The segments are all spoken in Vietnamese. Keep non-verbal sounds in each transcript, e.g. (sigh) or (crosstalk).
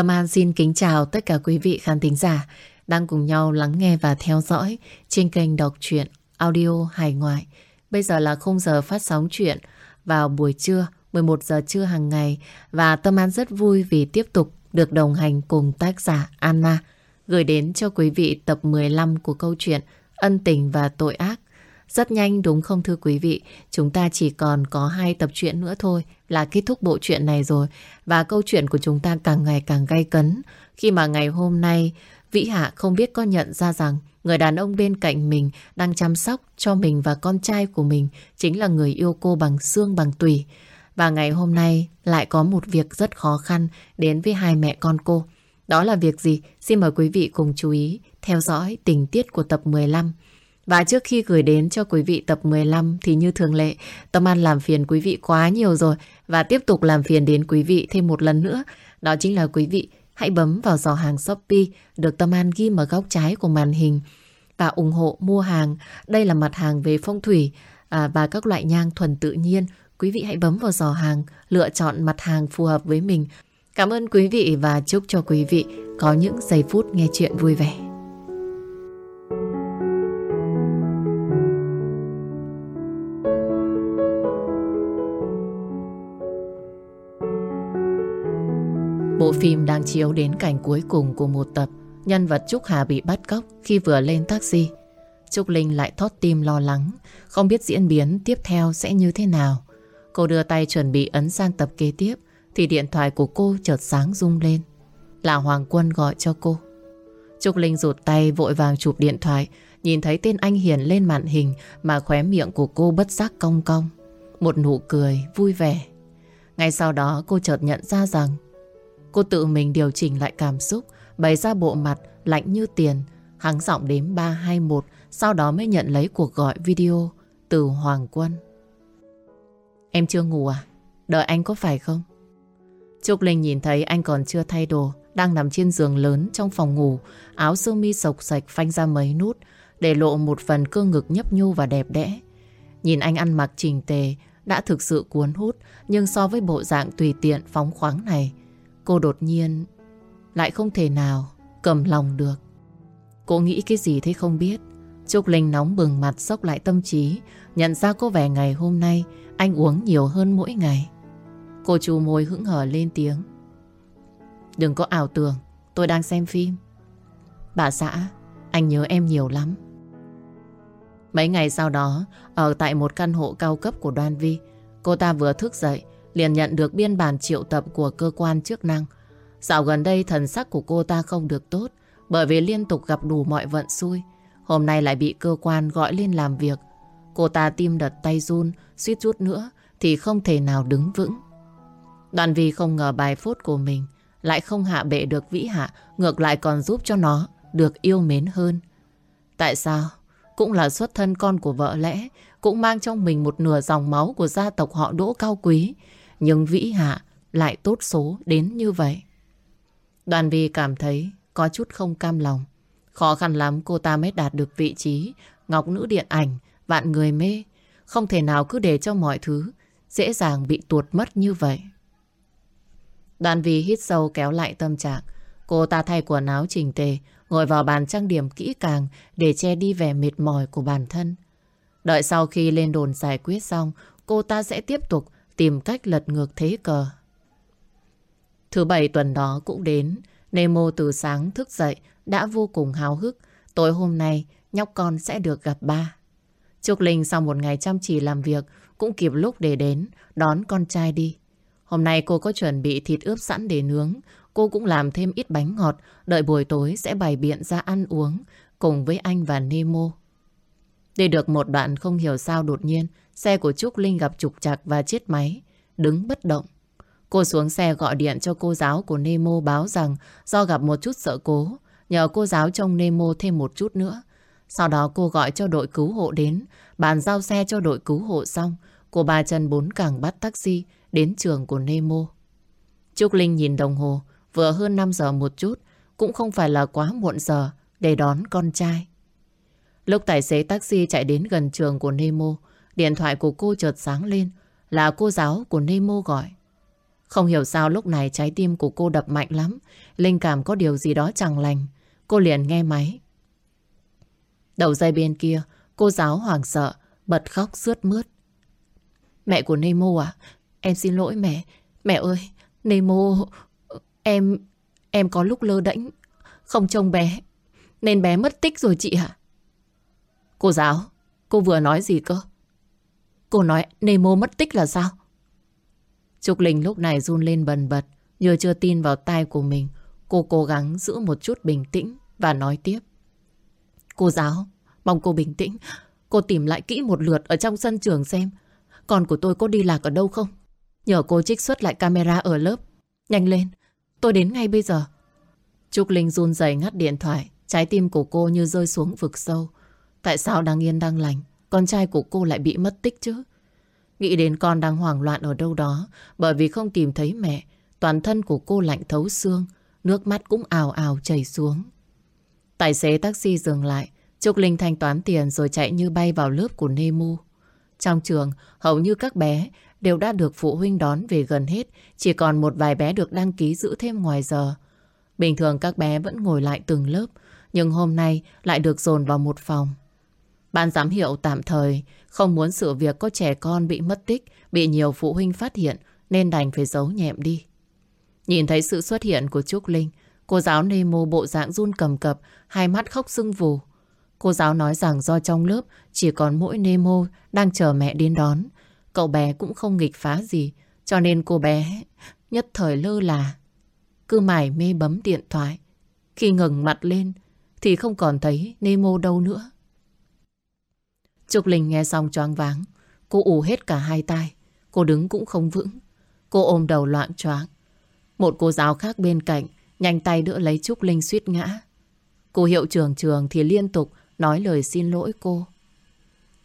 Tâm An xin kính chào tất cả quý vị khán thính giả đang cùng nhau lắng nghe và theo dõi trên kênh đọc truyện audio hài ngoại. Bây giờ là khung giờ phát sóng truyện vào buổi trưa 11 giờ trưa hàng ngày và Tâm An rất vui vì tiếp tục được đồng hành cùng tác giả Anna gửi đến cho quý vị tập 15 của câu chuyện Ân tình và tội ác. Rất nhanh, đúng không thưa quý vị? Chúng ta chỉ còn có hai tập truyện nữa thôi là kết thúc bộ truyện này rồi. Và câu chuyện của chúng ta càng ngày càng gay cấn. Khi mà ngày hôm nay, Vĩ Hạ không biết có nhận ra rằng người đàn ông bên cạnh mình đang chăm sóc cho mình và con trai của mình chính là người yêu cô bằng xương, bằng tùy. Và ngày hôm nay lại có một việc rất khó khăn đến với hai mẹ con cô. Đó là việc gì? Xin mời quý vị cùng chú ý theo dõi tình tiết của tập 15. Và trước khi gửi đến cho quý vị tập 15 thì như thường lệ, Tâm An làm phiền quý vị quá nhiều rồi và tiếp tục làm phiền đến quý vị thêm một lần nữa. Đó chính là quý vị hãy bấm vào giỏ hàng Shopee được Tâm An ghi ở góc trái của màn hình và ủng hộ mua hàng. Đây là mặt hàng về phong thủy à, và các loại nhang thuần tự nhiên. Quý vị hãy bấm vào giỏ hàng, lựa chọn mặt hàng phù hợp với mình. Cảm ơn quý vị và chúc cho quý vị có những giây phút nghe chuyện vui vẻ. Bộ phim đang chiếu đến cảnh cuối cùng của một tập. Nhân vật Trúc Hà bị bắt cóc khi vừa lên taxi. Trúc Linh lại thót tim lo lắng, không biết diễn biến tiếp theo sẽ như thế nào. Cô đưa tay chuẩn bị ấn sang tập kế tiếp, thì điện thoại của cô chợt sáng rung lên. Là Hoàng Quân gọi cho cô. Trúc Linh rụt tay vội vàng chụp điện thoại, nhìn thấy tên anh Hiền lên màn hình mà khóe miệng của cô bất giác cong cong. Một nụ cười vui vẻ. Ngay sau đó cô chợt nhận ra rằng Cô tự mình điều chỉnh lại cảm xúc, bày ra bộ mặt lạnh như tiền, hắn giọng đếm 3, 2, 1, sau đó mới nhận lấy cuộc gọi video từ Hoàng Quân. Em chưa ngủ à? Đợi anh có phải không? Trúc Linh nhìn thấy anh còn chưa thay đồ, đang nằm trên giường lớn trong phòng ngủ, áo sơ mi sộc sạch phanh ra mấy nút, để lộ một phần cơ ngực nhấp nhu và đẹp đẽ. Nhìn anh ăn mặc chỉnh tề, đã thực sự cuốn hút, nhưng so với bộ dạng tùy tiện phóng khoáng này, Cô đột nhiên lại không thể nào cầm lòng được. Cô nghĩ cái gì thế không biết. Trúc Linh nóng bừng mặt sốc lại tâm trí, nhận ra có vẻ ngày hôm nay anh uống nhiều hơn mỗi ngày. Cô chú môi hững hở lên tiếng. Đừng có ảo tưởng, tôi đang xem phim. Bà xã, anh nhớ em nhiều lắm. Mấy ngày sau đó, ở tại một căn hộ cao cấp của Đoan Vi, cô ta vừa thức dậy liền nhận được biên bản triệu tập của cơ quan chức năng. Dạo gần đây thần sắc của cô ta không được tốt bởi vì liên tục gặp đủ mọi vận xui. Hôm nay lại bị cơ quan gọi lên làm việc. Cô ta tim đật tay run, suýt chút nữa thì không thể nào đứng vững. Đoàn vì không ngờ bài phốt của mình lại không hạ bệ được vĩ hạ, ngược lại còn giúp cho nó được yêu mến hơn. Tại sao? Cũng là xuất thân con của vợ lẽ, cũng mang trong mình một nửa dòng máu của gia tộc họ đỗ cao quý. Nhưng Vĩ Hạ lại tốt số đến như vậy. Đoàn Vi cảm thấy có chút không cam lòng. Khó khăn lắm cô ta mới đạt được vị trí ngọc nữ điện ảnh, vạn người mê. Không thể nào cứ để cho mọi thứ dễ dàng bị tuột mất như vậy. Đoàn Vi hít sâu kéo lại tâm trạng. Cô ta thay quần áo chỉnh tề, ngồi vào bàn trang điểm kỹ càng để che đi vẻ mệt mỏi của bản thân. Đợi sau khi lên đồn giải quyết xong, cô ta sẽ tiếp tục tìm cách lật ngược thế cờ. Thứ bảy tuần đó cũng đến, Nemo từ sáng thức dậy đã vô cùng háo hức. Tối hôm nay, nhóc con sẽ được gặp ba. Trúc Linh sau một ngày chăm chỉ làm việc cũng kịp lúc để đến đón con trai đi. Hôm nay cô có chuẩn bị thịt ướp sẵn để nướng. Cô cũng làm thêm ít bánh ngọt, đợi buổi tối sẽ bày biện ra ăn uống cùng với anh và Nemo. Đi được một đoạn không hiểu sao đột nhiên Xe của Trúc Linh gặp trục trặc và chết máy, đứng bất động. Cô xuống xe gọi điện cho cô giáo của Nemo báo rằng do gặp một chút sợ cố, nhờ cô giáo trông Nemo thêm một chút nữa. Sau đó cô gọi cho đội cứu hộ đến, bàn giao xe cho đội cứu hộ xong, cô ba chân bốn càng bắt taxi đến trường của Nemo. Trúc Linh nhìn đồng hồ, vừa hơn 5 giờ một chút, cũng không phải là quá muộn giờ để đón con trai. Lúc tài xế taxi chạy đến gần trường của Nemo, Điện thoại của cô chợt sáng lên là cô giáo của Nemo gọi. Không hiểu sao lúc này trái tim của cô đập mạnh lắm. Linh cảm có điều gì đó chẳng lành. Cô liền nghe máy. Đầu dây bên kia, cô giáo hoảng sợ, bật khóc sướt mướt. Mẹ của Nemo à? Em xin lỗi mẹ. Mẹ ơi, Nemo... Em... Em có lúc lơ đễnh Không trông bé Nên bé mất tích rồi chị ạ Cô giáo Cô vừa nói gì cơ Cô nói, Nemo mất tích là sao? Trúc Linh lúc này run lên bần bật Như chưa tin vào tai của mình, Cô cố gắng giữ một chút bình tĩnh Và nói tiếp. Cô giáo, Mong cô bình tĩnh. Cô tìm lại kỹ một lượt ở trong sân trường xem. Con của tôi có đi lạc ở đâu không? Nhờ cô trích xuất lại camera ở lớp. Nhanh lên, Tôi đến ngay bây giờ. Trúc Linh run rẩy ngắt điện thoại, Trái tim của cô như rơi xuống vực sâu. Tại sao đang yên đang lành? Con trai của cô lại bị mất tích chứ? Nghĩ đến con đang hoảng loạn ở đâu đó, Bởi vì không tìm thấy mẹ, Toàn thân của cô lạnh thấu xương, Nước mắt cũng ào ào chảy xuống. Tài xế taxi dừng lại, Trúc Linh thanh toán tiền rồi chạy như bay vào lớp của Nemu. Trong trường, hầu như các bé đều đã được phụ huynh đón về gần hết, Chỉ còn một vài bé được đăng ký giữ thêm ngoài giờ. Bình thường các bé vẫn ngồi lại từng lớp, Nhưng hôm nay lại được dồn vào một phòng. Ban giám hiệu tạm thời không muốn sự việc có trẻ con bị mất tích, bị nhiều phụ huynh phát hiện nên đành phải giấu nhẹm đi. Nhìn thấy sự xuất hiện của Trúc Linh, cô giáo Nemo bộ dạng run cầm cập, hai mắt khóc sưng vù. Cô giáo nói rằng do trong lớp chỉ còn mỗi Nemo đang chờ mẹ đến đón. Cậu bé cũng không nghịch phá gì, cho nên cô bé nhất thời lơ là. Cứ mải mê bấm điện thoại. Khi ngừng mặt lên thì không còn thấy Nemo đâu nữa. Trúc Linh nghe xong choáng váng. Cô ù hết cả hai tay. Cô đứng cũng không vững. Cô ôm đầu loạn choáng. Một cô giáo khác bên cạnh nhanh tay đỡ lấy Trúc Linh suýt ngã. Cô hiệu trưởng trường thì liên tục nói lời xin lỗi cô.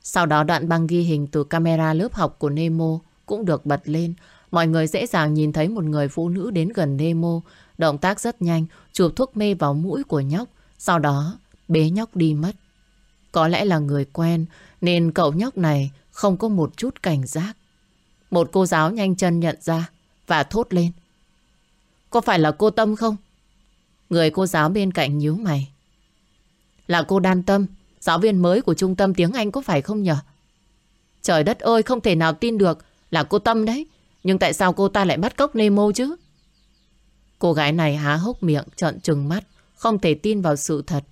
Sau đó đoạn băng ghi hình từ camera lớp học của Nemo cũng được bật lên. Mọi người dễ dàng nhìn thấy một người phụ nữ đến gần Nemo. Động tác rất nhanh, chụp thuốc mê vào mũi của nhóc. Sau đó bế nhóc đi mất. Có lẽ là người quen nên cậu nhóc này không có một chút cảnh giác. Một cô giáo nhanh chân nhận ra và thốt lên. Có phải là cô Tâm không? Người cô giáo bên cạnh nhíu mày. Là cô Đan Tâm, giáo viên mới của trung tâm tiếng Anh có phải không nhở? Trời đất ơi, không thể nào tin được là cô Tâm đấy. Nhưng tại sao cô ta lại bắt cóc Nemo chứ? Cô gái này há hốc miệng, trợn trừng mắt, không thể tin vào sự thật.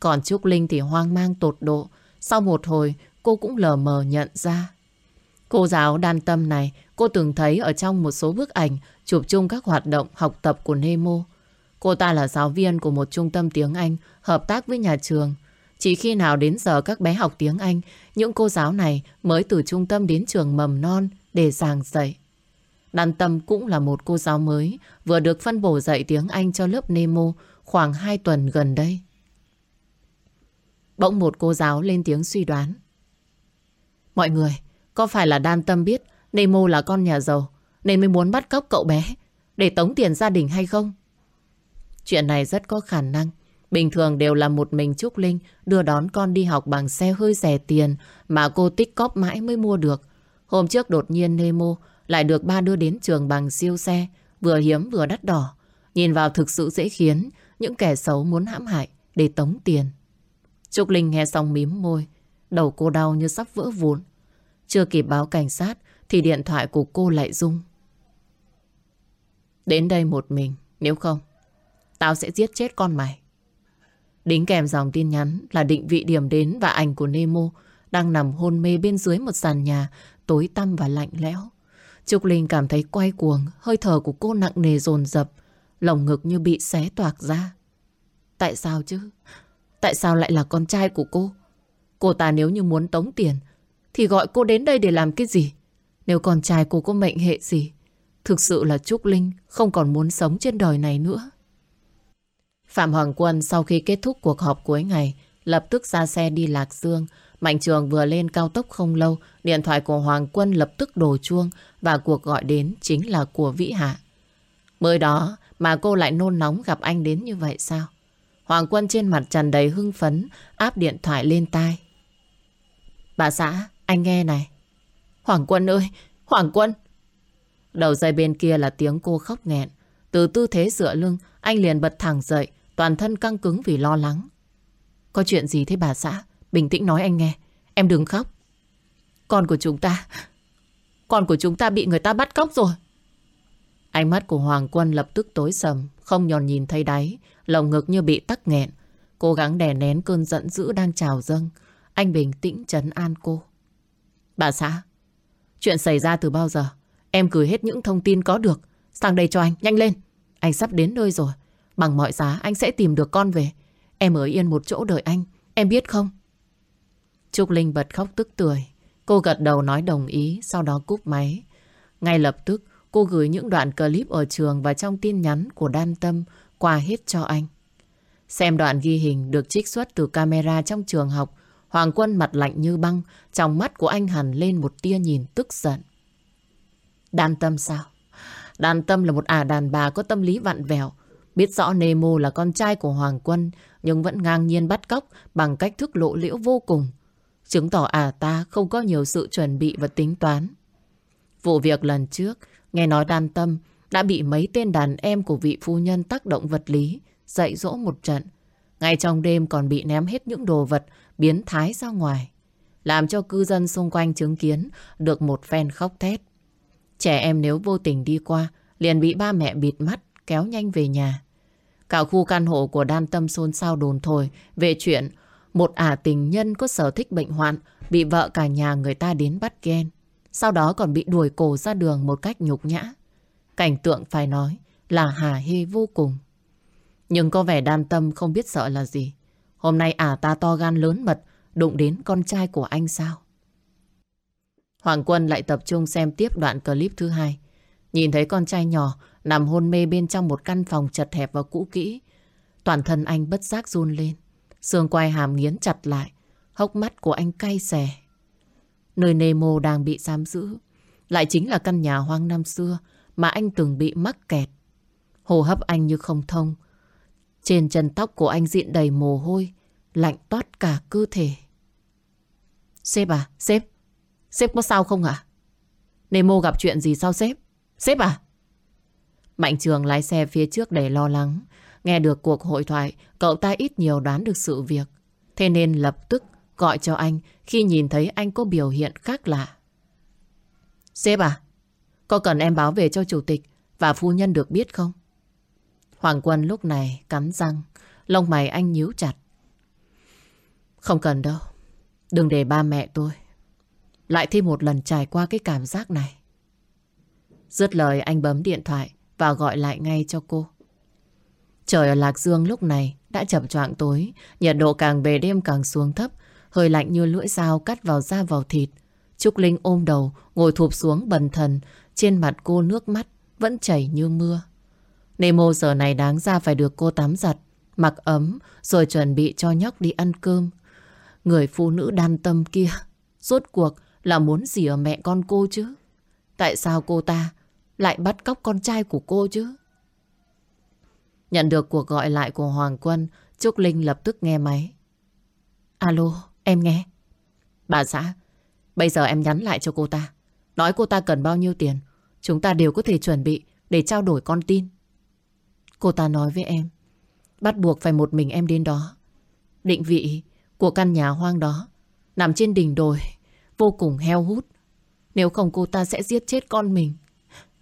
Còn Trúc Linh thì hoang mang tột độ. Sau một hồi, cô cũng lờ mờ nhận ra. Cô giáo đan tâm này, cô từng thấy ở trong một số bức ảnh chụp chung các hoạt động học tập của Nemo. Cô ta là giáo viên của một trung tâm tiếng Anh hợp tác với nhà trường. Chỉ khi nào đến giờ các bé học tiếng Anh, những cô giáo này mới từ trung tâm đến trường mầm non để giảng dạy. Đan Tâm cũng là một cô giáo mới, vừa được phân bổ dạy tiếng Anh cho lớp Nemo khoảng 2 tuần gần đây. Bỗng một cô giáo lên tiếng suy đoán. Mọi người, có phải là Đan Tâm biết Nemo là con nhà giàu nên mới muốn bắt cóc cậu bé để tống tiền gia đình hay không? Chuyện này rất có khả năng. Bình thường đều là một mình Trúc Linh đưa đón con đi học bằng xe hơi rẻ tiền mà cô tích cóp mãi mới mua được. Hôm trước đột nhiên Nemo lại được ba đưa đến trường bằng siêu xe, vừa hiếm vừa đắt đỏ. Nhìn vào thực sự dễ khiến những kẻ xấu muốn hãm hại để tống tiền. Trúc Linh nghe xong mím môi, đầu cô đau như sắp vỡ vụn. Chưa kịp báo cảnh sát thì điện thoại của cô lại rung. Đến đây một mình, nếu không, tao sẽ giết chết con mày. Đính kèm dòng tin nhắn là định vị điểm đến và ảnh của Nemo đang nằm hôn mê bên dưới một sàn nhà tối tăm và lạnh lẽo. Trúc Linh cảm thấy quay cuồng, hơi thở của cô nặng nề dồn dập, lồng ngực như bị xé toạc ra. Tại sao chứ? Tại sao lại là con trai của cô? Cô ta nếu như muốn tống tiền, thì gọi cô đến đây để làm cái gì? Nếu con trai cô có mệnh hệ gì, thực sự là Trúc Linh không còn muốn sống trên đời này nữa. Phạm Hoàng Quân sau khi kết thúc cuộc họp cuối ngày, lập tức ra xe đi Lạc Dương. Mạnh Trường vừa lên cao tốc không lâu, điện thoại của Hoàng Quân lập tức đổ chuông và cuộc gọi đến chính là của Vĩ Hạ. Mới đó mà cô lại nôn nóng gặp anh đến như vậy sao? Hoàng Quân trên mặt tràn đầy hưng phấn, áp điện thoại lên tai. Bà xã, anh nghe này. Hoàng Quân ơi, Hoàng Quân. Đầu dây bên kia là tiếng cô khóc nghẹn. Từ tư thế dựa lưng, anh liền bật thẳng dậy, toàn thân căng cứng vì lo lắng. Có chuyện gì thế bà xã? Bình tĩnh nói anh nghe. Em đừng khóc. Con của chúng ta... Con của chúng ta bị người ta bắt cóc rồi. Ánh mắt của Hoàng Quân lập tức tối sầm, không nhòn nhìn thấy đáy, lồng ngực như bị tắc nghẹn. Cố gắng đè nén cơn giận dữ đang trào dâng. Anh bình tĩnh trấn an cô. Bà xã, chuyện xảy ra từ bao giờ? Em gửi hết những thông tin có được. Sang đây cho anh, nhanh lên. Anh sắp đến nơi rồi. Bằng mọi giá anh sẽ tìm được con về. Em ở yên một chỗ đợi anh. Em biết không? Trúc Linh bật khóc tức tưởi. Cô gật đầu nói đồng ý, sau đó cúp máy. Ngay lập tức, cô gửi những đoạn clip ở trường và trong tin nhắn của Đan Tâm qua hết cho anh. Xem đoạn ghi hình được trích xuất từ camera trong trường học, Hoàng Quân mặt lạnh như băng, trong mắt của anh hẳn lên một tia nhìn tức giận. Đan Tâm sao? Đan Tâm là một ả đàn bà có tâm lý vặn vẹo, biết rõ Nemo là con trai của Hoàng Quân, nhưng vẫn ngang nhiên bắt cóc bằng cách thức lộ liễu vô cùng. Chứng tỏ ả ta không có nhiều sự chuẩn bị và tính toán. Vụ việc lần trước, nghe nói Đan Tâm đã bị mấy tên đàn em của vị phu nhân tác động vật lý, dạy dỗ một trận. Ngay trong đêm còn bị ném hết những đồ vật biến thái ra ngoài. Làm cho cư dân xung quanh chứng kiến được một phen khóc thét. Trẻ em nếu vô tình đi qua, liền bị ba mẹ bịt mắt, kéo nhanh về nhà. Cả khu căn hộ của đan tâm xôn xao đồn thổi về chuyện một ả tình nhân có sở thích bệnh hoạn bị vợ cả nhà người ta đến bắt ghen. Sau đó còn bị đuổi cổ ra đường một cách nhục nhã. Cảnh tượng phải nói là hà hê vô cùng. Nhưng có vẻ đan tâm không biết sợ là gì. Hôm nay ả ta to gan lớn mật, đụng đến con trai của anh sao? Hoàng Quân lại tập trung xem tiếp đoạn clip thứ hai. Nhìn thấy con trai nhỏ nằm hôn mê bên trong một căn phòng chật hẹp và cũ kỹ. Toàn thân anh bất giác run lên. Xương quai hàm nghiến chặt lại. Hốc mắt của anh cay xè. Nơi Nemo đang bị giam giữ. Lại chính là căn nhà hoang năm xưa mà anh từng bị mắc kẹt. Hồ hấp anh như không thông. Trên chân tóc của anh diện đầy mồ hôi, lạnh toát cả cơ thể. Sếp à, sếp, sếp có sao không ạ? À? Nemo gặp chuyện gì sao sếp? Sếp à? Mạnh Trường lái xe phía trước để lo lắng. Nghe được cuộc hội thoại, cậu ta ít nhiều đoán được sự việc. Thế nên lập tức gọi cho anh khi nhìn thấy anh có biểu hiện khác lạ. Sếp à, có cần em báo về cho chủ tịch và phu nhân được biết không? Hoàng Quân lúc này cắn răng, lông mày anh nhíu chặt. Không cần đâu, đừng để ba mẹ tôi lại thêm một lần trải qua cái cảm giác này. Dứt lời anh bấm điện thoại và gọi lại ngay cho cô. Trời ở Lạc Dương lúc này đã chậm choạng tối, nhiệt độ càng về đêm càng xuống thấp, hơi lạnh như lưỡi dao cắt vào da vào thịt. Trúc Linh ôm đầu, ngồi thụp xuống bần thần, trên mặt cô nước mắt vẫn chảy như mưa. Nemo giờ này đáng ra phải được cô tắm giặt, mặc ấm rồi chuẩn bị cho nhóc đi ăn cơm. Người phụ nữ đan tâm kia, rốt cuộc là muốn gì ở mẹ con cô chứ? Tại sao cô ta lại bắt cóc con trai của cô chứ? Nhận được cuộc gọi lại của Hoàng Quân, Trúc Linh lập tức nghe máy. Alo, em nghe. Bà xã, bây giờ em nhắn lại cho cô ta. Nói cô ta cần bao nhiêu tiền, chúng ta đều có thể chuẩn bị để trao đổi con tin. Cô ta nói với em, bắt buộc phải một mình em đến đó. Định vị của căn nhà hoang đó nằm trên đỉnh đồi, vô cùng heo hút. Nếu không cô ta sẽ giết chết con mình.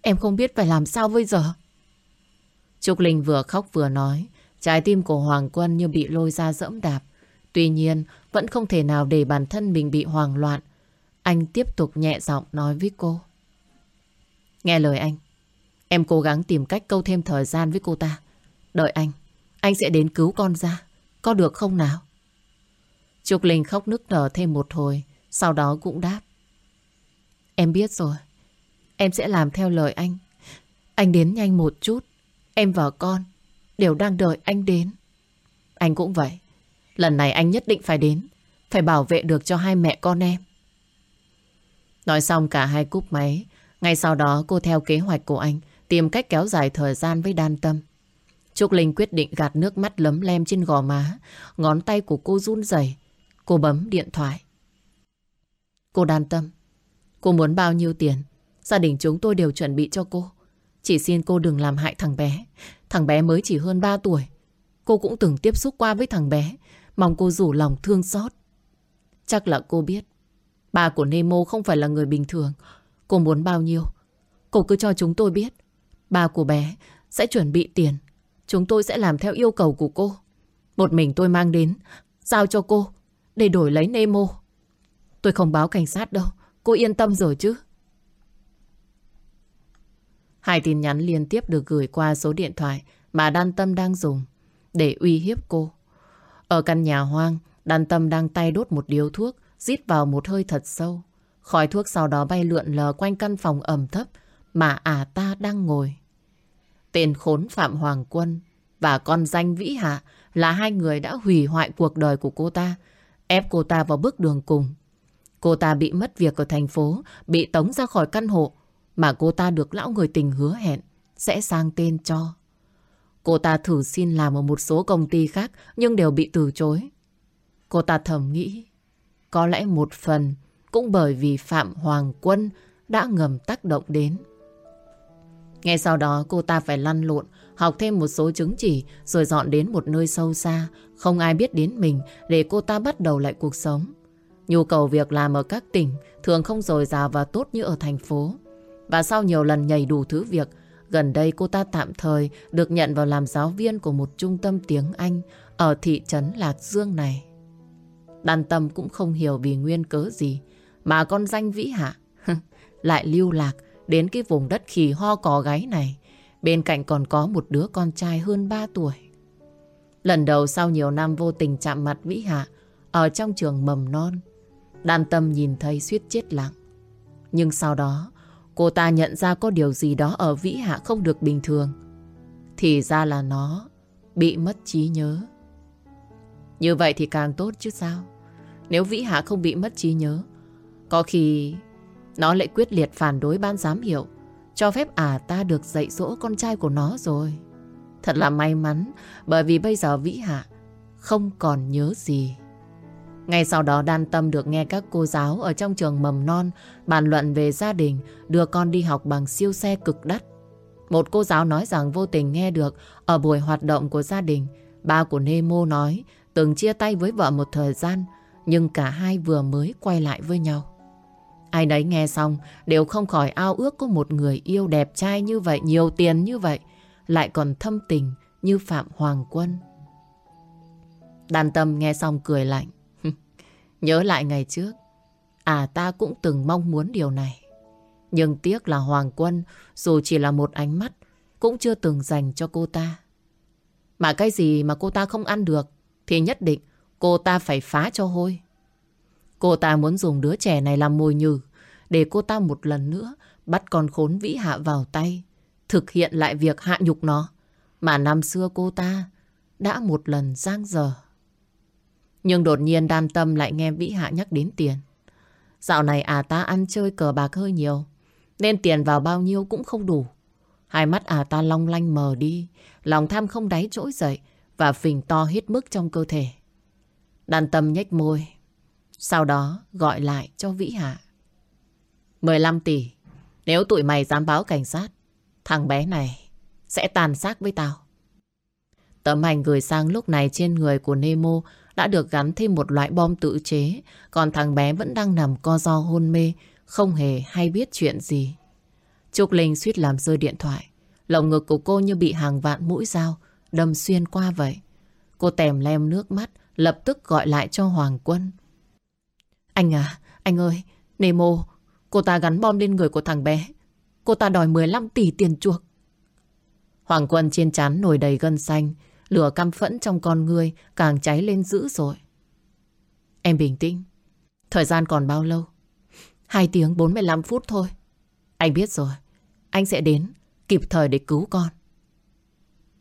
Em không biết phải làm sao bây giờ. Trúc Linh vừa khóc vừa nói, trái tim của Hoàng Quân như bị lôi ra dẫm đạp. Tuy nhiên, vẫn không thể nào để bản thân mình bị hoang loạn. Anh tiếp tục nhẹ giọng nói với cô. Nghe lời anh, em cố gắng tìm cách câu thêm thời gian với cô ta. Đợi anh, anh sẽ đến cứu con ra. Có được không nào? Trục Linh khóc nức nở thêm một hồi, sau đó cũng đáp. Em biết rồi, em sẽ làm theo lời anh. Anh đến nhanh một chút, em và con đều đang đợi anh đến. Anh cũng vậy, lần này anh nhất định phải đến, phải bảo vệ được cho hai mẹ con em. Nói xong cả hai cúp máy, ngay sau đó cô theo kế hoạch của anh tìm cách kéo dài thời gian với đan tâm. Trúc Linh quyết định gạt nước mắt lấm lem trên gò má, ngón tay của cô run rẩy. Cô bấm điện thoại. Cô đan tâm, cô muốn bao nhiêu tiền Gia đình chúng tôi đều chuẩn bị cho cô. Chỉ xin cô đừng làm hại thằng bé. Thằng bé mới chỉ hơn 3 tuổi. Cô cũng từng tiếp xúc qua với thằng bé. Mong cô rủ lòng thương xót. Chắc là cô biết. bà của Nemo không phải là người bình thường. Cô muốn bao nhiêu? Cô cứ cho chúng tôi biết. Ba của bé sẽ chuẩn bị tiền. Chúng tôi sẽ làm theo yêu cầu của cô. Một mình tôi mang đến. Giao cho cô. Để đổi lấy Nemo. Tôi không báo cảnh sát đâu. Cô yên tâm rồi chứ. Hai tin nhắn liên tiếp được gửi qua số điện thoại mà Đan Tâm đang dùng để uy hiếp cô. Ở căn nhà hoang, Đan Tâm đang tay đốt một điếu thuốc, rít vào một hơi thật sâu. Khói thuốc sau đó bay lượn lờ quanh căn phòng ẩm thấp mà ả ta đang ngồi. Tên khốn Phạm Hoàng Quân và con danh Vĩ Hạ là hai người đã hủy hoại cuộc đời của cô ta, ép cô ta vào bước đường cùng. Cô ta bị mất việc ở thành phố, bị tống ra khỏi căn hộ mà cô ta được lão người tình hứa hẹn sẽ sang tên cho. Cô ta thử xin làm ở một số công ty khác nhưng đều bị từ chối. Cô ta thầm nghĩ, có lẽ một phần cũng bởi vì Phạm Hoàng Quân đã ngầm tác động đến. Ngay sau đó cô ta phải lăn lộn, học thêm một số chứng chỉ rồi dọn đến một nơi sâu xa, không ai biết đến mình để cô ta bắt đầu lại cuộc sống. Nhu cầu việc làm ở các tỉnh thường không dồi dào và tốt như ở thành phố. Và sau nhiều lần nhảy đủ thứ việc, gần đây cô ta tạm thời được nhận vào làm giáo viên của một trung tâm tiếng Anh ở thị trấn Lạc Dương này. Đàn tâm cũng không hiểu vì nguyên cớ gì mà con danh vĩ hạ (laughs) lại lưu lạc đến cái vùng đất khỉ ho cò gáy này. Bên cạnh còn có một đứa con trai hơn 3 tuổi. Lần đầu sau nhiều năm vô tình chạm mặt Vĩ Hạ ở trong trường mầm non, đàn tâm nhìn thấy suýt chết lặng. Nhưng sau đó, cô ta nhận ra có điều gì đó ở Vĩ Hạ không được bình thường. Thì ra là nó bị mất trí nhớ. Như vậy thì càng tốt chứ sao? Nếu Vĩ Hạ không bị mất trí nhớ, có khi nó lại quyết liệt phản đối ban giám hiệu, cho phép à ta được dạy dỗ con trai của nó rồi. Thật là may mắn, bởi vì bây giờ Vĩ Hạ không còn nhớ gì. Ngay sau đó Đan Tâm được nghe các cô giáo ở trong trường mầm non bàn luận về gia đình đưa con đi học bằng siêu xe cực đắt. Một cô giáo nói rằng vô tình nghe được ở buổi hoạt động của gia đình, ba của Nemo nói từng chia tay với vợ một thời gian, nhưng cả hai vừa mới quay lại với nhau. Ai nấy nghe xong đều không khỏi ao ước có một người yêu đẹp trai như vậy, nhiều tiền như vậy, lại còn thâm tình như Phạm Hoàng Quân. Đàn tâm nghe xong cười lạnh. (laughs) Nhớ lại ngày trước, à ta cũng từng mong muốn điều này. Nhưng tiếc là Hoàng Quân, dù chỉ là một ánh mắt, cũng chưa từng dành cho cô ta. Mà cái gì mà cô ta không ăn được, thì nhất định cô ta phải phá cho hôi. Cô ta muốn dùng đứa trẻ này làm mồi nhử để cô ta một lần nữa bắt con khốn vĩ hạ vào tay, thực hiện lại việc hạ nhục nó mà năm xưa cô ta đã một lần giang dở. Nhưng đột nhiên đan tâm lại nghe vĩ hạ nhắc đến tiền. Dạo này à ta ăn chơi cờ bạc hơi nhiều, nên tiền vào bao nhiêu cũng không đủ. Hai mắt à ta long lanh mờ đi, lòng tham không đáy trỗi dậy và phình to hết mức trong cơ thể. Đàn tâm nhếch môi, sau đó gọi lại cho Vĩ Hạ. 15 tỷ. Nếu tụi mày dám báo cảnh sát, thằng bé này sẽ tàn xác với tao. Tấm ảnh gửi sang lúc này trên người của Nemo đã được gắn thêm một loại bom tự chế, còn thằng bé vẫn đang nằm co do hôn mê, không hề hay biết chuyện gì. Trúc Linh suýt làm rơi điện thoại. Lồng ngực của cô như bị hàng vạn mũi dao đâm xuyên qua vậy. Cô tèm lem nước mắt, lập tức gọi lại cho Hoàng Quân. Anh à, anh ơi, Nemo, cô ta gắn bom lên người của thằng bé. Cô ta đòi 15 tỷ tiền chuộc. Hoàng Quân trên chán nổi đầy gân xanh, lửa căm phẫn trong con người càng cháy lên dữ rồi. Em bình tĩnh, thời gian còn bao lâu? 2 tiếng 45 phút thôi. Anh biết rồi, anh sẽ đến kịp thời để cứu con.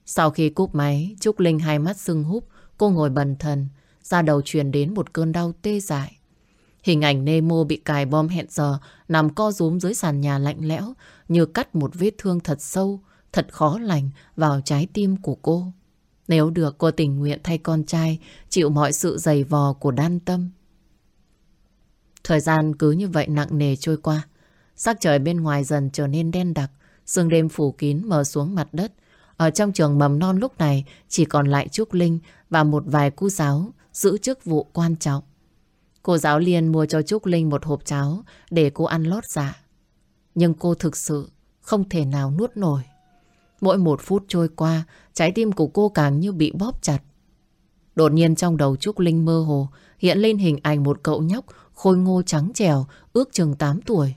Sau khi cúp máy, Trúc Linh hai mắt sưng húp, cô ngồi bần thần, ra đầu truyền đến một cơn đau tê dại. Hình ảnh Nemo bị cài bom hẹn giờ nằm co rúm dưới sàn nhà lạnh lẽo như cắt một vết thương thật sâu, thật khó lành vào trái tim của cô. Nếu được cô tình nguyện thay con trai chịu mọi sự dày vò của đan tâm. Thời gian cứ như vậy nặng nề trôi qua. Sắc trời bên ngoài dần trở nên đen đặc, sương đêm phủ kín mờ xuống mặt đất. Ở trong trường mầm non lúc này chỉ còn lại Trúc Linh và một vài cô giáo giữ chức vụ quan trọng. Cô giáo liền mua cho Trúc Linh một hộp cháo để cô ăn lót dạ. Nhưng cô thực sự không thể nào nuốt nổi. Mỗi một phút trôi qua, trái tim của cô càng như bị bóp chặt. Đột nhiên trong đầu Trúc Linh mơ hồ hiện lên hình ảnh một cậu nhóc khôi ngô trắng trèo, ước chừng 8 tuổi.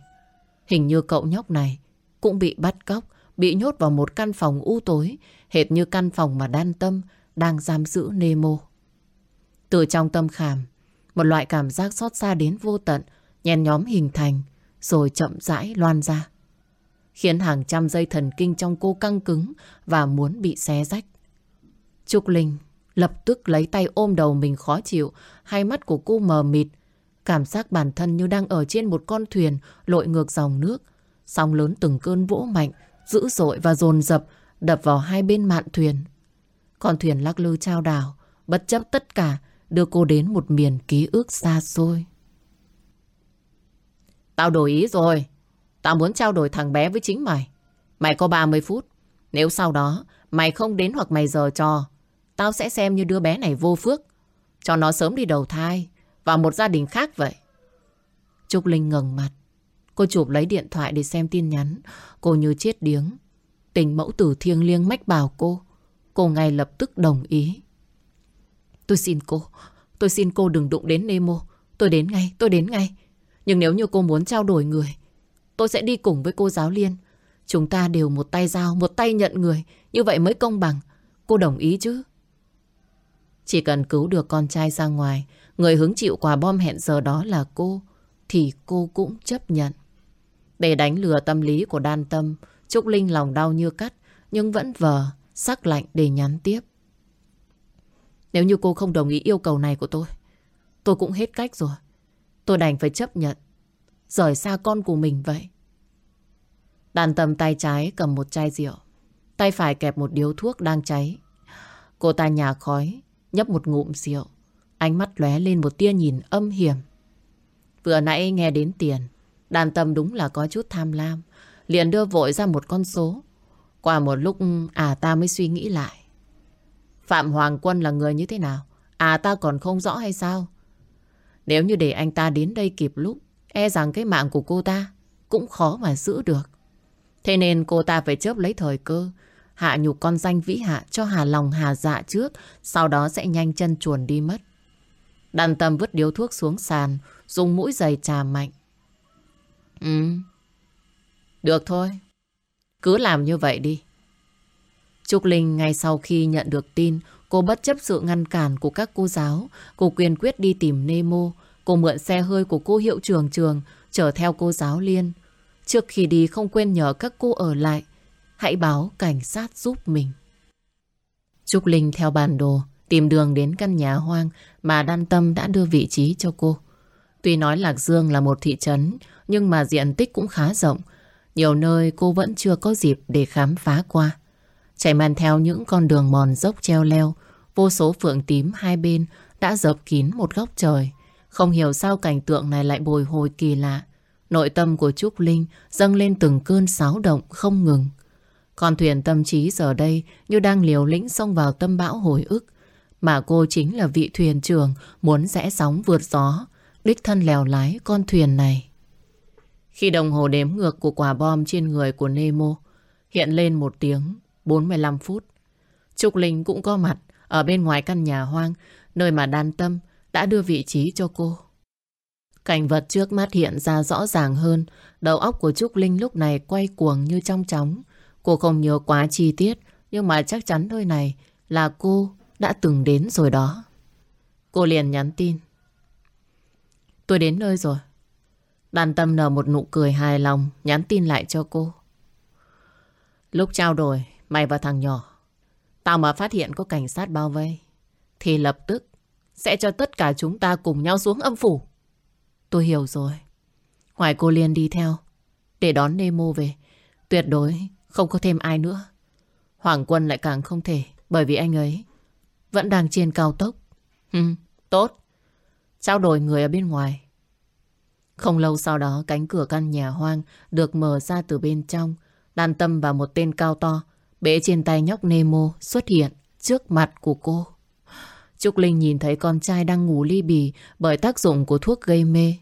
Hình như cậu nhóc này cũng bị bắt cóc, bị nhốt vào một căn phòng u tối, hệt như căn phòng mà Đan Tâm đang giam giữ Nemo. Từ trong tâm khảm, một loại cảm giác xót xa đến vô tận, nhen nhóm hình thành, rồi chậm rãi loan ra. Khiến hàng trăm dây thần kinh trong cô căng cứng và muốn bị xé rách. Trúc Linh lập tức lấy tay ôm đầu mình khó chịu, hai mắt của cô mờ mịt. Cảm giác bản thân như đang ở trên một con thuyền lội ngược dòng nước. Sóng lớn từng cơn vỗ mạnh, dữ dội và dồn dập đập vào hai bên mạn thuyền. Con thuyền lắc lư trao đảo, bất chấp tất cả đưa cô đến một miền ký ức xa xôi. Tao đổi ý rồi. Tao muốn trao đổi thằng bé với chính mày. Mày có 30 phút. Nếu sau đó mày không đến hoặc mày giờ cho, tao sẽ xem như đứa bé này vô phước. Cho nó sớm đi đầu thai vào một gia đình khác vậy. Trúc Linh ngừng mặt. Cô chụp lấy điện thoại để xem tin nhắn. Cô như chết điếng. Tình mẫu tử thiêng liêng mách bảo cô. Cô ngay lập tức đồng ý. Tôi xin cô, tôi xin cô đừng đụng đến Nemo. Tôi đến ngay, tôi đến ngay. Nhưng nếu như cô muốn trao đổi người, tôi sẽ đi cùng với cô giáo Liên. Chúng ta đều một tay giao, một tay nhận người. Như vậy mới công bằng. Cô đồng ý chứ? Chỉ cần cứu được con trai ra ngoài, người hứng chịu quả bom hẹn giờ đó là cô, thì cô cũng chấp nhận. Để đánh lừa tâm lý của đan tâm, Trúc Linh lòng đau như cắt, nhưng vẫn vờ, sắc lạnh để nhắn tiếp. Nếu như cô không đồng ý yêu cầu này của tôi, tôi cũng hết cách rồi. Tôi đành phải chấp nhận, rời xa con của mình vậy. Đàn tâm tay trái cầm một chai rượu, tay phải kẹp một điếu thuốc đang cháy. Cô ta nhà khói, nhấp một ngụm rượu, ánh mắt lóe lên một tia nhìn âm hiểm. Vừa nãy nghe đến tiền, đàn tâm đúng là có chút tham lam, liền đưa vội ra một con số. Qua một lúc à ta mới suy nghĩ lại. Phạm Hoàng Quân là người như thế nào? À ta còn không rõ hay sao? Nếu như để anh ta đến đây kịp lúc, e rằng cái mạng của cô ta cũng khó mà giữ được. Thế nên cô ta phải chớp lấy thời cơ, hạ nhục con danh vĩ hạ cho hà lòng hà dạ trước, sau đó sẽ nhanh chân chuồn đi mất. Đàn tâm vứt điếu thuốc xuống sàn, dùng mũi giày trà mạnh. Ừ, được thôi, cứ làm như vậy đi. Trúc Linh ngay sau khi nhận được tin, cô bất chấp sự ngăn cản của các cô giáo, cô quyền quyết đi tìm Nemo. Cô mượn xe hơi của cô hiệu trưởng trường, chở theo cô giáo Liên. Trước khi đi không quên nhờ các cô ở lại, hãy báo cảnh sát giúp mình. Trúc Linh theo bản đồ, tìm đường đến căn nhà hoang mà Đan Tâm đã đưa vị trí cho cô. Tuy nói Lạc Dương là một thị trấn, nhưng mà diện tích cũng khá rộng. Nhiều nơi cô vẫn chưa có dịp để khám phá qua. Chạy men theo những con đường mòn dốc treo leo, vô số phượng tím hai bên đã dập kín một góc trời. Không hiểu sao cảnh tượng này lại bồi hồi kỳ lạ. Nội tâm của Trúc Linh dâng lên từng cơn sáo động không ngừng. Con thuyền tâm trí giờ đây như đang liều lĩnh xông vào tâm bão hồi ức. Mà cô chính là vị thuyền trưởng muốn rẽ sóng vượt gió, đích thân lèo lái con thuyền này. Khi đồng hồ đếm ngược của quả bom trên người của Nemo hiện lên một tiếng 45 phút. Trúc Linh cũng có mặt ở bên ngoài căn nhà hoang, nơi mà đan tâm đã đưa vị trí cho cô. Cảnh vật trước mắt hiện ra rõ ràng hơn, đầu óc của Trúc Linh lúc này quay cuồng như trong chóng. Cô không nhớ quá chi tiết, nhưng mà chắc chắn nơi này là cô đã từng đến rồi đó. Cô liền nhắn tin. Tôi đến nơi rồi. Đàn tâm nở một nụ cười hài lòng, nhắn tin lại cho cô. Lúc trao đổi, Mày và thằng nhỏ Tao mà phát hiện có cảnh sát bao vây Thì lập tức Sẽ cho tất cả chúng ta cùng nhau xuống âm phủ. Tôi hiểu rồi. Hoài cô Liên đi theo Để đón Nemo về. Tuyệt đối không có thêm ai nữa. Hoàng Quân lại càng không thể Bởi vì anh ấy Vẫn đang trên cao tốc. Ừ, tốt. Trao đổi người ở bên ngoài. Không lâu sau đó cánh cửa căn nhà hoang được mở ra từ bên trong. Đàn tâm và một tên cao to bế trên tay nhóc Nemo xuất hiện trước mặt của cô. Trúc Linh nhìn thấy con trai đang ngủ ly bì bởi tác dụng của thuốc gây mê.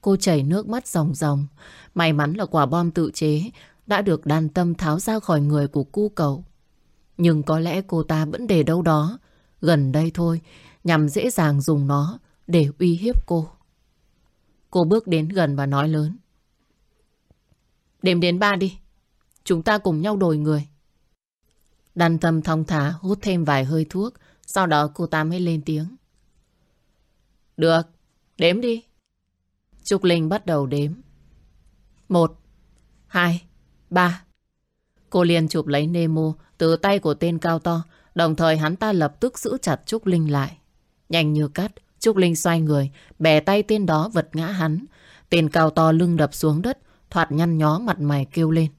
Cô chảy nước mắt ròng ròng. May mắn là quả bom tự chế đã được đàn tâm tháo ra khỏi người của cu cầu. Nhưng có lẽ cô ta vẫn để đâu đó, gần đây thôi, nhằm dễ dàng dùng nó để uy hiếp cô. Cô bước đến gần và nói lớn. Đếm đến ba đi, chúng ta cùng nhau đổi người. Đàn tâm thong thả hút thêm vài hơi thuốc, sau đó cô ta mới lên tiếng. Được, đếm đi. Trúc Linh bắt đầu đếm. Một, hai, ba. Cô liền chụp lấy Nemo từ tay của tên cao to, đồng thời hắn ta lập tức giữ chặt Trúc Linh lại. Nhanh như cắt, Trúc Linh xoay người, bè tay tên đó vật ngã hắn. Tên cao to lưng đập xuống đất, thoạt nhăn nhó mặt mày kêu lên.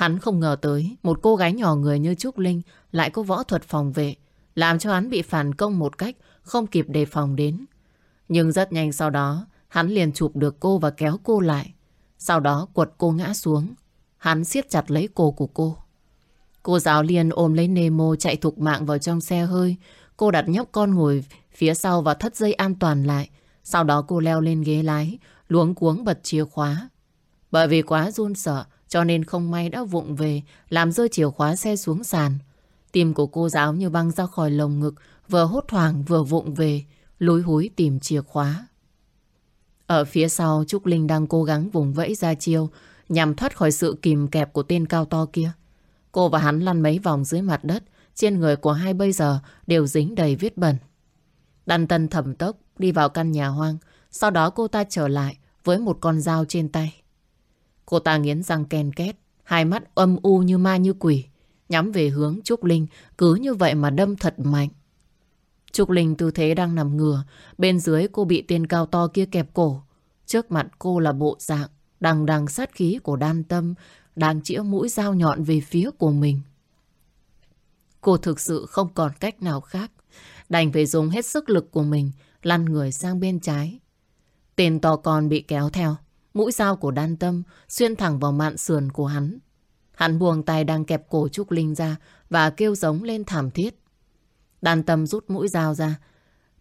Hắn không ngờ tới một cô gái nhỏ người như Trúc Linh lại có võ thuật phòng vệ, làm cho hắn bị phản công một cách không kịp đề phòng đến. Nhưng rất nhanh sau đó, hắn liền chụp được cô và kéo cô lại. Sau đó quật cô ngã xuống. Hắn siết chặt lấy cổ của cô. Cô giáo liền ôm lấy Nemo chạy thục mạng vào trong xe hơi. Cô đặt nhóc con ngồi phía sau và thắt dây an toàn lại. Sau đó cô leo lên ghế lái, luống cuống bật chìa khóa. Bởi vì quá run sợ, cho nên không may đã vụng về, làm rơi chìa khóa xe xuống sàn. Tim của cô giáo như băng ra khỏi lồng ngực, vừa hốt hoảng vừa vụng về, lối hối tìm chìa khóa. Ở phía sau, Trúc Linh đang cố gắng vùng vẫy ra chiêu nhằm thoát khỏi sự kìm kẹp của tên cao to kia. Cô và hắn lăn mấy vòng dưới mặt đất, trên người của hai bây giờ đều dính đầy vết bẩn. Đàn tân thẩm tốc đi vào căn nhà hoang, sau đó cô ta trở lại với một con dao trên tay. Cô ta nghiến răng ken két, hai mắt âm u như ma như quỷ, nhắm về hướng Trúc Linh, cứ như vậy mà đâm thật mạnh. Trúc Linh tư thế đang nằm ngửa, bên dưới cô bị tên cao to kia kẹp cổ. Trước mặt cô là bộ dạng, đằng đằng sát khí của đan tâm, đang chĩa mũi dao nhọn về phía của mình. Cô thực sự không còn cách nào khác, đành phải dùng hết sức lực của mình, lăn người sang bên trái. Tên to con bị kéo theo, mũi dao của đan tâm xuyên thẳng vào mạn sườn của hắn. Hắn buông tay đang kẹp cổ Trúc Linh ra và kêu giống lên thảm thiết. Đan tâm rút mũi dao ra.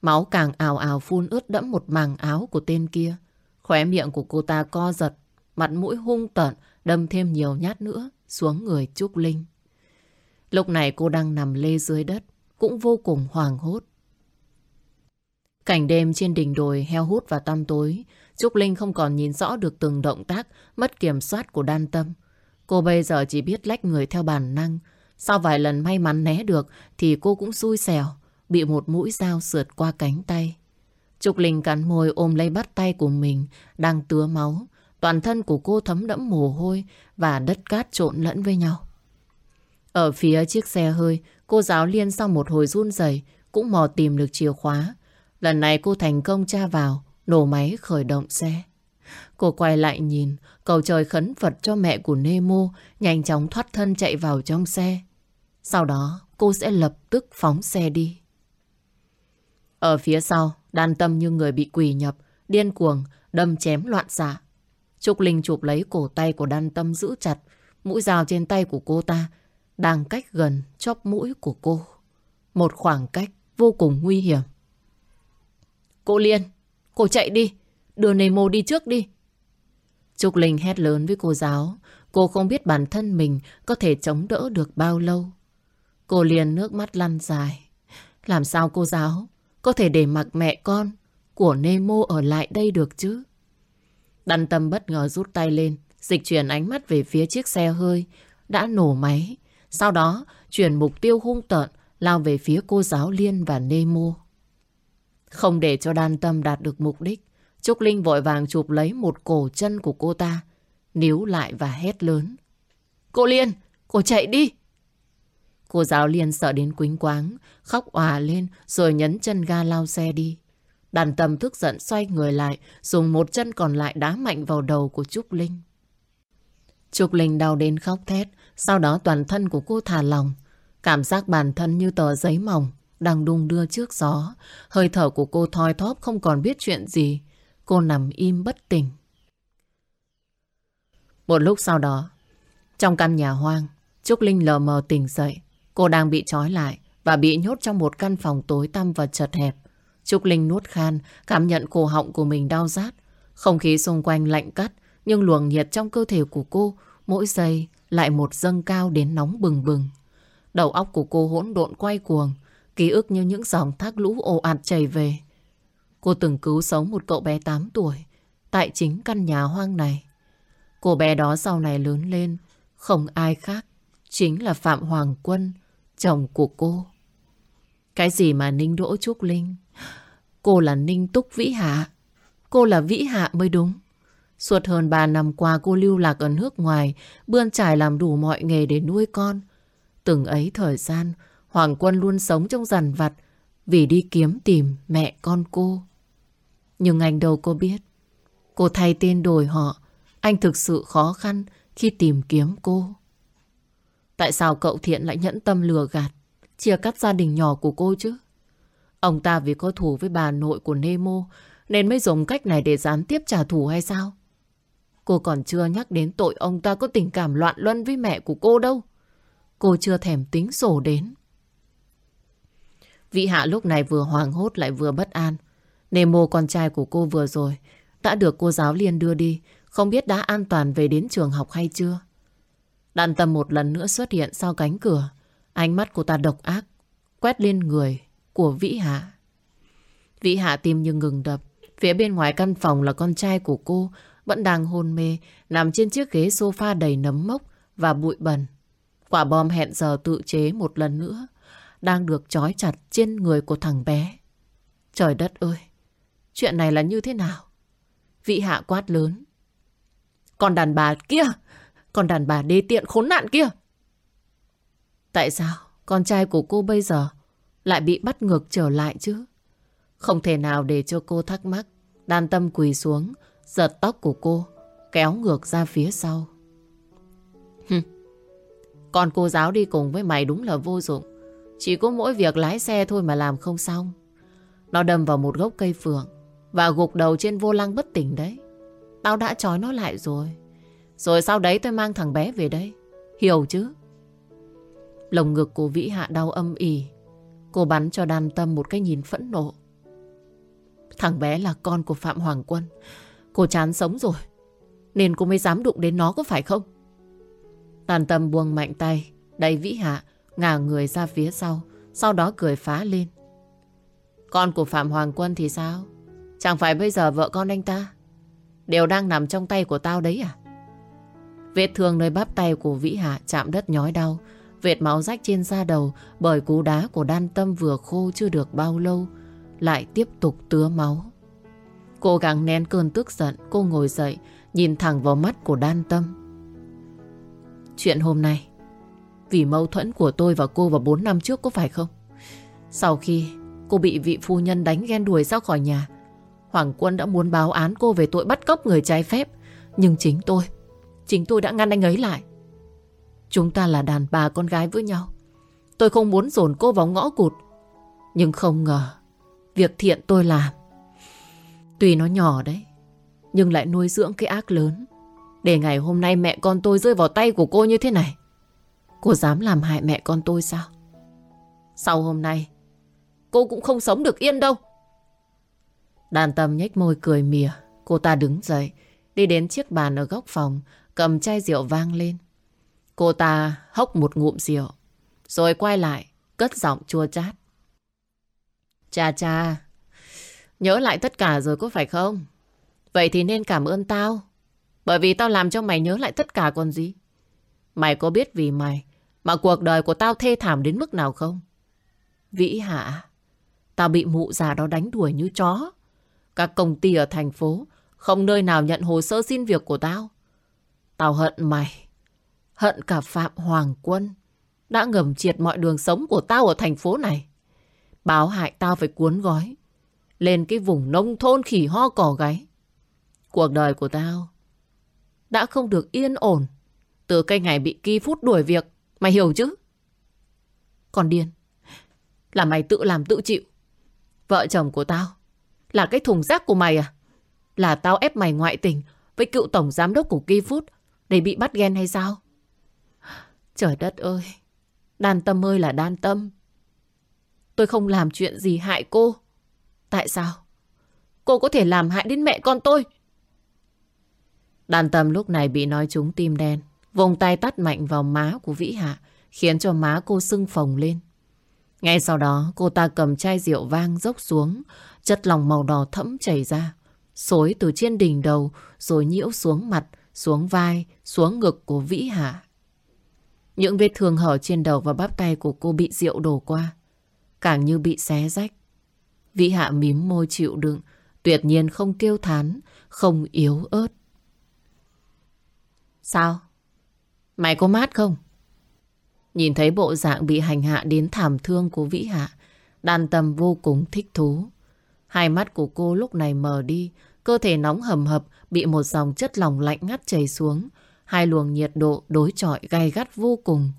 Máu càng ào ào phun ướt đẫm một màng áo của tên kia. Khóe miệng của cô ta co giật, mặt mũi hung tợn, đâm thêm nhiều nhát nữa xuống người Trúc Linh. Lúc này cô đang nằm lê dưới đất, cũng vô cùng hoàng hốt. Cảnh đêm trên đỉnh đồi heo hút và tăm tối, Trúc Linh không còn nhìn rõ được từng động tác mất kiểm soát của đan tâm. Cô bây giờ chỉ biết lách người theo bản năng, sau vài lần may mắn né được thì cô cũng xui xẻo, bị một mũi dao sượt qua cánh tay. Trúc Linh cắn môi ôm lấy bắt tay của mình, đang tứa máu. Toàn thân của cô thấm đẫm mồ hôi và đất cát trộn lẫn với nhau. Ở phía chiếc xe hơi, cô giáo liên sau một hồi run rẩy cũng mò tìm được chìa khóa. Lần này cô thành công tra vào, nổ máy khởi động xe. Cô quay lại nhìn, cầu trời khấn Phật cho mẹ của Nemo nhanh chóng thoát thân chạy vào trong xe. Sau đó cô sẽ lập tức phóng xe đi. Ở phía sau, đàn tâm như người bị quỷ nhập, điên cuồng, đâm chém loạn xạ. Trúc Linh chụp lấy cổ tay của đàn tâm giữ chặt, mũi dao trên tay của cô ta đang cách gần chóp mũi của cô. Một khoảng cách vô cùng nguy hiểm. Cô Liên, cô chạy đi, đưa Nemo đi trước đi. Trúc Linh hét lớn với cô giáo, cô không biết bản thân mình có thể chống đỡ được bao lâu. Cô liền nước mắt lăn dài. Làm sao cô giáo có thể để mặc mẹ con của Nemo ở lại đây được chứ? Đăng tâm bất ngờ rút tay lên, dịch chuyển ánh mắt về phía chiếc xe hơi đã nổ máy. Sau đó chuyển mục tiêu hung tợn lao về phía cô giáo Liên và Nemo. Không để cho đan tâm đạt được mục đích, Trúc Linh vội vàng chụp lấy một cổ chân của cô ta, níu lại và hét lớn. Cô Liên, cô chạy đi! Cô giáo Liên sợ đến quính quáng, khóc òa lên rồi nhấn chân ga lao xe đi. Đàn tâm thức giận xoay người lại, dùng một chân còn lại đá mạnh vào đầu của Trúc Linh. Trúc Linh đau đến khóc thét, sau đó toàn thân của cô thả lòng. Cảm giác bản thân như tờ giấy mỏng, đang đung đưa trước gió. Hơi thở của cô thoi thóp không còn biết chuyện gì. Cô nằm im bất tỉnh. Một lúc sau đó, trong căn nhà hoang, Trúc Linh lờ mờ tỉnh dậy. Cô đang bị trói lại và bị nhốt trong một căn phòng tối tăm và chật hẹp. Trúc Linh nuốt khan, cảm nhận cổ họng của mình đau rát. Không khí xung quanh lạnh cắt, nhưng luồng nhiệt trong cơ thể của cô mỗi giây lại một dâng cao đến nóng bừng bừng. Đầu óc của cô hỗn độn quay cuồng, ký ức như những dòng thác lũ ồ ạt chảy về. Cô từng cứu sống một cậu bé 8 tuổi tại chính căn nhà hoang này. Cô bé đó sau này lớn lên, không ai khác, chính là Phạm Hoàng Quân, chồng của cô. Cái gì mà Ninh Đỗ Trúc Linh? Cô là Ninh Túc Vĩ Hạ. Cô là Vĩ Hạ mới đúng. Suốt hơn 3 năm qua cô lưu lạc ở nước ngoài, bươn trải làm đủ mọi nghề để nuôi con. Từng ấy thời gian, Hoàng Quân luôn sống trong dằn vặt vì đi kiếm tìm mẹ con cô. Nhưng anh đâu có biết. Cô thay tên đổi họ, anh thực sự khó khăn khi tìm kiếm cô. Tại sao cậu Thiện lại nhẫn tâm lừa gạt, chia cắt gia đình nhỏ của cô chứ? Ông ta vì có thù với bà nội của Nemo nên mới dùng cách này để gián tiếp trả thù hay sao? Cô còn chưa nhắc đến tội ông ta có tình cảm loạn luân với mẹ của cô đâu. Cô chưa thèm tính sổ đến. Vị Hạ lúc này vừa hoàng hốt lại vừa bất an. Nemo con trai của cô vừa rồi đã được cô giáo liên đưa đi. Không biết đã an toàn về đến trường học hay chưa. Đàn tâm một lần nữa xuất hiện sau cánh cửa. Ánh mắt của ta độc ác. Quét lên người của Vĩ Hạ. Vĩ Hạ tim như ngừng đập. Phía bên ngoài căn phòng là con trai của cô vẫn đang hôn mê, nằm trên chiếc ghế sofa đầy nấm mốc và bụi bẩn. Quả bom hẹn giờ tự chế một lần nữa, đang được trói chặt trên người của thằng bé. Trời đất ơi, chuyện này là như thế nào? Vị hạ quát lớn. Còn đàn bà kia, còn đàn bà đê tiện khốn nạn kia. Tại sao con trai của cô bây giờ lại bị bắt ngược trở lại chứ? Không thể nào để cho cô thắc mắc. Đàn tâm quỳ xuống, giật tóc của cô, kéo ngược ra phía sau. Hừm. Còn cô giáo đi cùng với mày đúng là vô dụng. Chỉ có mỗi việc lái xe thôi mà làm không xong. Nó đâm vào một gốc cây phượng và gục đầu trên vô lăng bất tỉnh đấy. Tao đã trói nó lại rồi. Rồi sau đấy tôi mang thằng bé về đây. Hiểu chứ? Lồng ngực của Vĩ Hạ đau âm ỉ. Cô bắn cho đàn tâm một cái nhìn phẫn nộ. Thằng bé là con của Phạm Hoàng Quân. Cô chán sống rồi. Nên cô mới dám đụng đến nó có phải không? Tàn tâm buông mạnh tay. Đẩy Vĩ Hạ ngả người ra phía sau. Sau đó cười phá lên. Con của Phạm Hoàng Quân thì sao? Chẳng phải bây giờ vợ con anh ta đều đang nằm trong tay của tao đấy à? Vết thương nơi bắp tay của Vĩ Hạ chạm đất nhói đau. Vệt máu rách trên da đầu bởi cú đá của đan tâm vừa khô chưa được bao lâu lại tiếp tục tứa máu. Cố gắng nén cơn tức giận, cô ngồi dậy, nhìn thẳng vào mắt của đan tâm. Chuyện hôm nay, vì mâu thuẫn của tôi và cô vào 4 năm trước có phải không? Sau khi cô bị vị phu nhân đánh ghen đuổi ra khỏi nhà, Hoàng Quân đã muốn báo án cô về tội bắt cóc người trái phép. Nhưng chính tôi, chính tôi đã ngăn anh ấy lại. Chúng ta là đàn bà con gái với nhau. Tôi không muốn dồn cô vào ngõ cụt. Nhưng không ngờ, việc thiện tôi làm. Tuy nó nhỏ đấy, nhưng lại nuôi dưỡng cái ác lớn. Để ngày hôm nay mẹ con tôi rơi vào tay của cô như thế này. Cô dám làm hại mẹ con tôi sao? Sau hôm nay, cô cũng không sống được yên đâu. Đàn tâm nhếch môi cười mỉa. Cô ta đứng dậy, đi đến chiếc bàn ở góc phòng, cầm chai rượu vang lên. Cô ta hốc một ngụm rượu, rồi quay lại, cất giọng chua chát. Cha cha, nhớ lại tất cả rồi có phải không? Vậy thì nên cảm ơn tao. Bởi vì tao làm cho mày nhớ lại tất cả còn gì. Mày có biết vì mày mà cuộc đời của tao thê thảm đến mức nào không? Vĩ hạ, tao bị mụ già đó đánh đuổi như chó. Các công ty ở thành phố không nơi nào nhận hồ sơ xin việc của tao. Tao hận mày. Hận cả Phạm Hoàng Quân. Đã ngầm triệt mọi đường sống của tao ở thành phố này. Báo hại tao phải cuốn gói. Lên cái vùng nông thôn khỉ ho cỏ gáy. Cuộc đời của tao đã không được yên ổn từ cái ngày bị Ki phút đuổi việc. Mày hiểu chứ? Còn điên. Là mày tự làm tự chịu. Vợ chồng của tao là cái thùng rác của mày à? Là tao ép mày ngoại tình với cựu tổng giám đốc của Ki để bị bắt ghen hay sao? Trời đất ơi! Đan tâm ơi là đan tâm. Tôi không làm chuyện gì hại cô. Tại sao? Cô có thể làm hại đến mẹ con tôi. Đàn tâm lúc này bị nói trúng tim đen. Vùng tay tắt mạnh vào má của Vĩ Hạ, khiến cho má cô sưng phồng lên. Ngay sau đó, cô ta cầm chai rượu vang dốc xuống, chất lòng màu đỏ thẫm chảy ra. Xối từ trên đỉnh đầu, rồi nhiễu xuống mặt, xuống vai, xuống ngực của Vĩ Hạ. Những vết thương hở trên đầu và bắp tay của cô bị rượu đổ qua. Càng như bị xé rách. Vĩ Hạ mím môi chịu đựng, tuyệt nhiên không kêu thán, không yếu ớt. Sao? Mày có mát không? Nhìn thấy bộ dạng bị hành hạ đến thảm thương của Vĩ Hạ, đàn tâm vô cùng thích thú. Hai mắt của cô lúc này mờ đi, cơ thể nóng hầm hập bị một dòng chất lỏng lạnh ngắt chảy xuống. Hai luồng nhiệt độ đối chọi gay gắt vô cùng.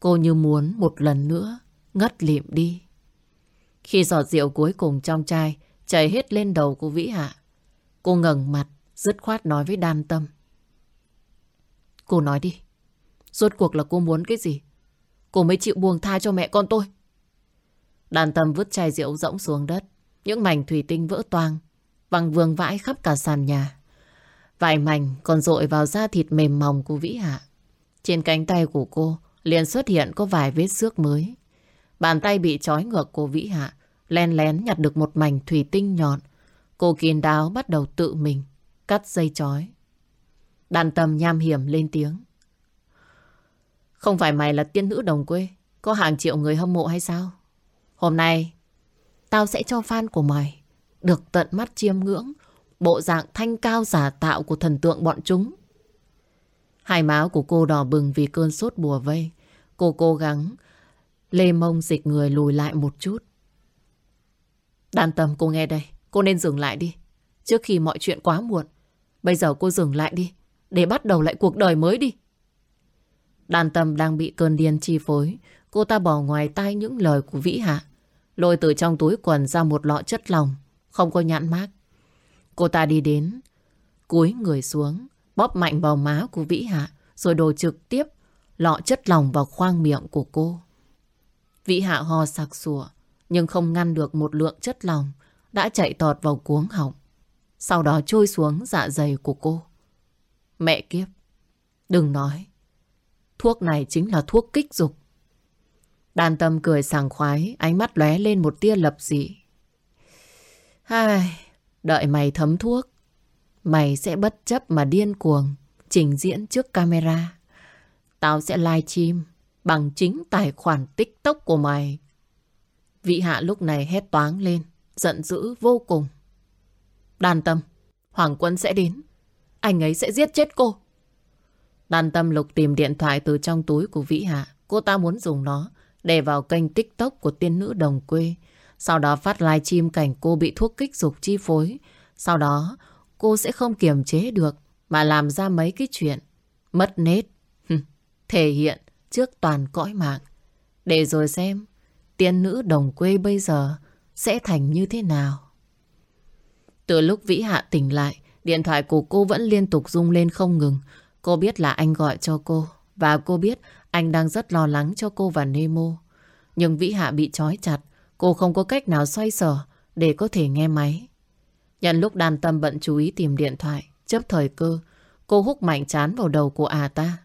Cô như muốn một lần nữa ngất lịm đi. Khi giọt rượu cuối cùng trong chai chảy hết lên đầu của Vĩ Hạ, cô ngẩng mặt, dứt khoát nói với đan tâm. Cô nói đi. Rốt cuộc là cô muốn cái gì? Cô mới chịu buông tha cho mẹ con tôi. Đàn tâm vứt chai rượu rỗng xuống đất. Những mảnh thủy tinh vỡ toang. Văng vương vãi khắp cả sàn nhà. Vài mảnh còn rội vào da thịt mềm mỏng của Vĩ Hạ. Trên cánh tay của cô liền xuất hiện có vài vết xước mới. Bàn tay bị trói ngược của Vĩ Hạ, len lén nhặt được một mảnh thủy tinh nhọn. Cô kiên đáo bắt đầu tự mình cắt dây trói. Đàn tâm nham hiểm lên tiếng. Không phải mày là tiên nữ đồng quê, có hàng triệu người hâm mộ hay sao? Hôm nay, tao sẽ cho fan của mày được tận mắt chiêm ngưỡng bộ dạng thanh cao giả tạo của thần tượng bọn chúng. Hai máu của cô đỏ bừng vì cơn sốt bùa vây. Cô cố gắng lê mông dịch người lùi lại một chút. Đàn tâm cô nghe đây, cô nên dừng lại đi. Trước khi mọi chuyện quá muộn. Bây giờ cô dừng lại đi, để bắt đầu lại cuộc đời mới đi. Đàn tâm đang bị cơn điên chi phối. Cô ta bỏ ngoài tai những lời của Vĩ Hạ. Lôi từ trong túi quần ra một lọ chất lòng. Không có nhãn mát. Cô ta đi đến. Cúi người xuống. Bóp mạnh vào má của Vĩ Hạ. Rồi đổ trực tiếp lọ chất lòng vào khoang miệng của cô. Vĩ Hạ ho sặc sủa. Nhưng không ngăn được một lượng chất lòng. Đã chạy tọt vào cuống họng. Sau đó trôi xuống dạ dày của cô. Mẹ kiếp. Đừng nói. Thuốc này chính là thuốc kích dục. Đàn tâm cười sảng khoái, ánh mắt lóe lên một tia lập dị. Hai, đợi mày thấm thuốc, mày sẽ bất chấp mà điên cuồng, trình diễn trước camera. Tao sẽ live stream bằng chính tài khoản tiktok của mày. Vị hạ lúc này hét toáng lên, giận dữ vô cùng. Đàn tâm, Hoàng Quân sẽ đến. Anh ấy sẽ giết chết cô. Đan Tâm Lục tìm điện thoại từ trong túi của Vĩ Hạ. Cô ta muốn dùng nó để vào kênh tiktok của tiên nữ đồng quê. Sau đó phát live stream cảnh cô bị thuốc kích dục chi phối. Sau đó cô sẽ không kiềm chế được mà làm ra mấy cái chuyện mất nết. Thể hiện trước toàn cõi mạng. Để rồi xem tiên nữ đồng quê bây giờ sẽ thành như thế nào. Từ lúc Vĩ Hạ tỉnh lại, điện thoại của cô vẫn liên tục rung lên không ngừng. Cô biết là anh gọi cho cô và cô biết anh đang rất lo lắng cho cô và Nemo. Nhưng Vĩ Hạ bị trói chặt, cô không có cách nào xoay sở để có thể nghe máy. Nhận lúc đàn tâm bận chú ý tìm điện thoại, chấp thời cơ, cô húc mạnh chán vào đầu của à ta.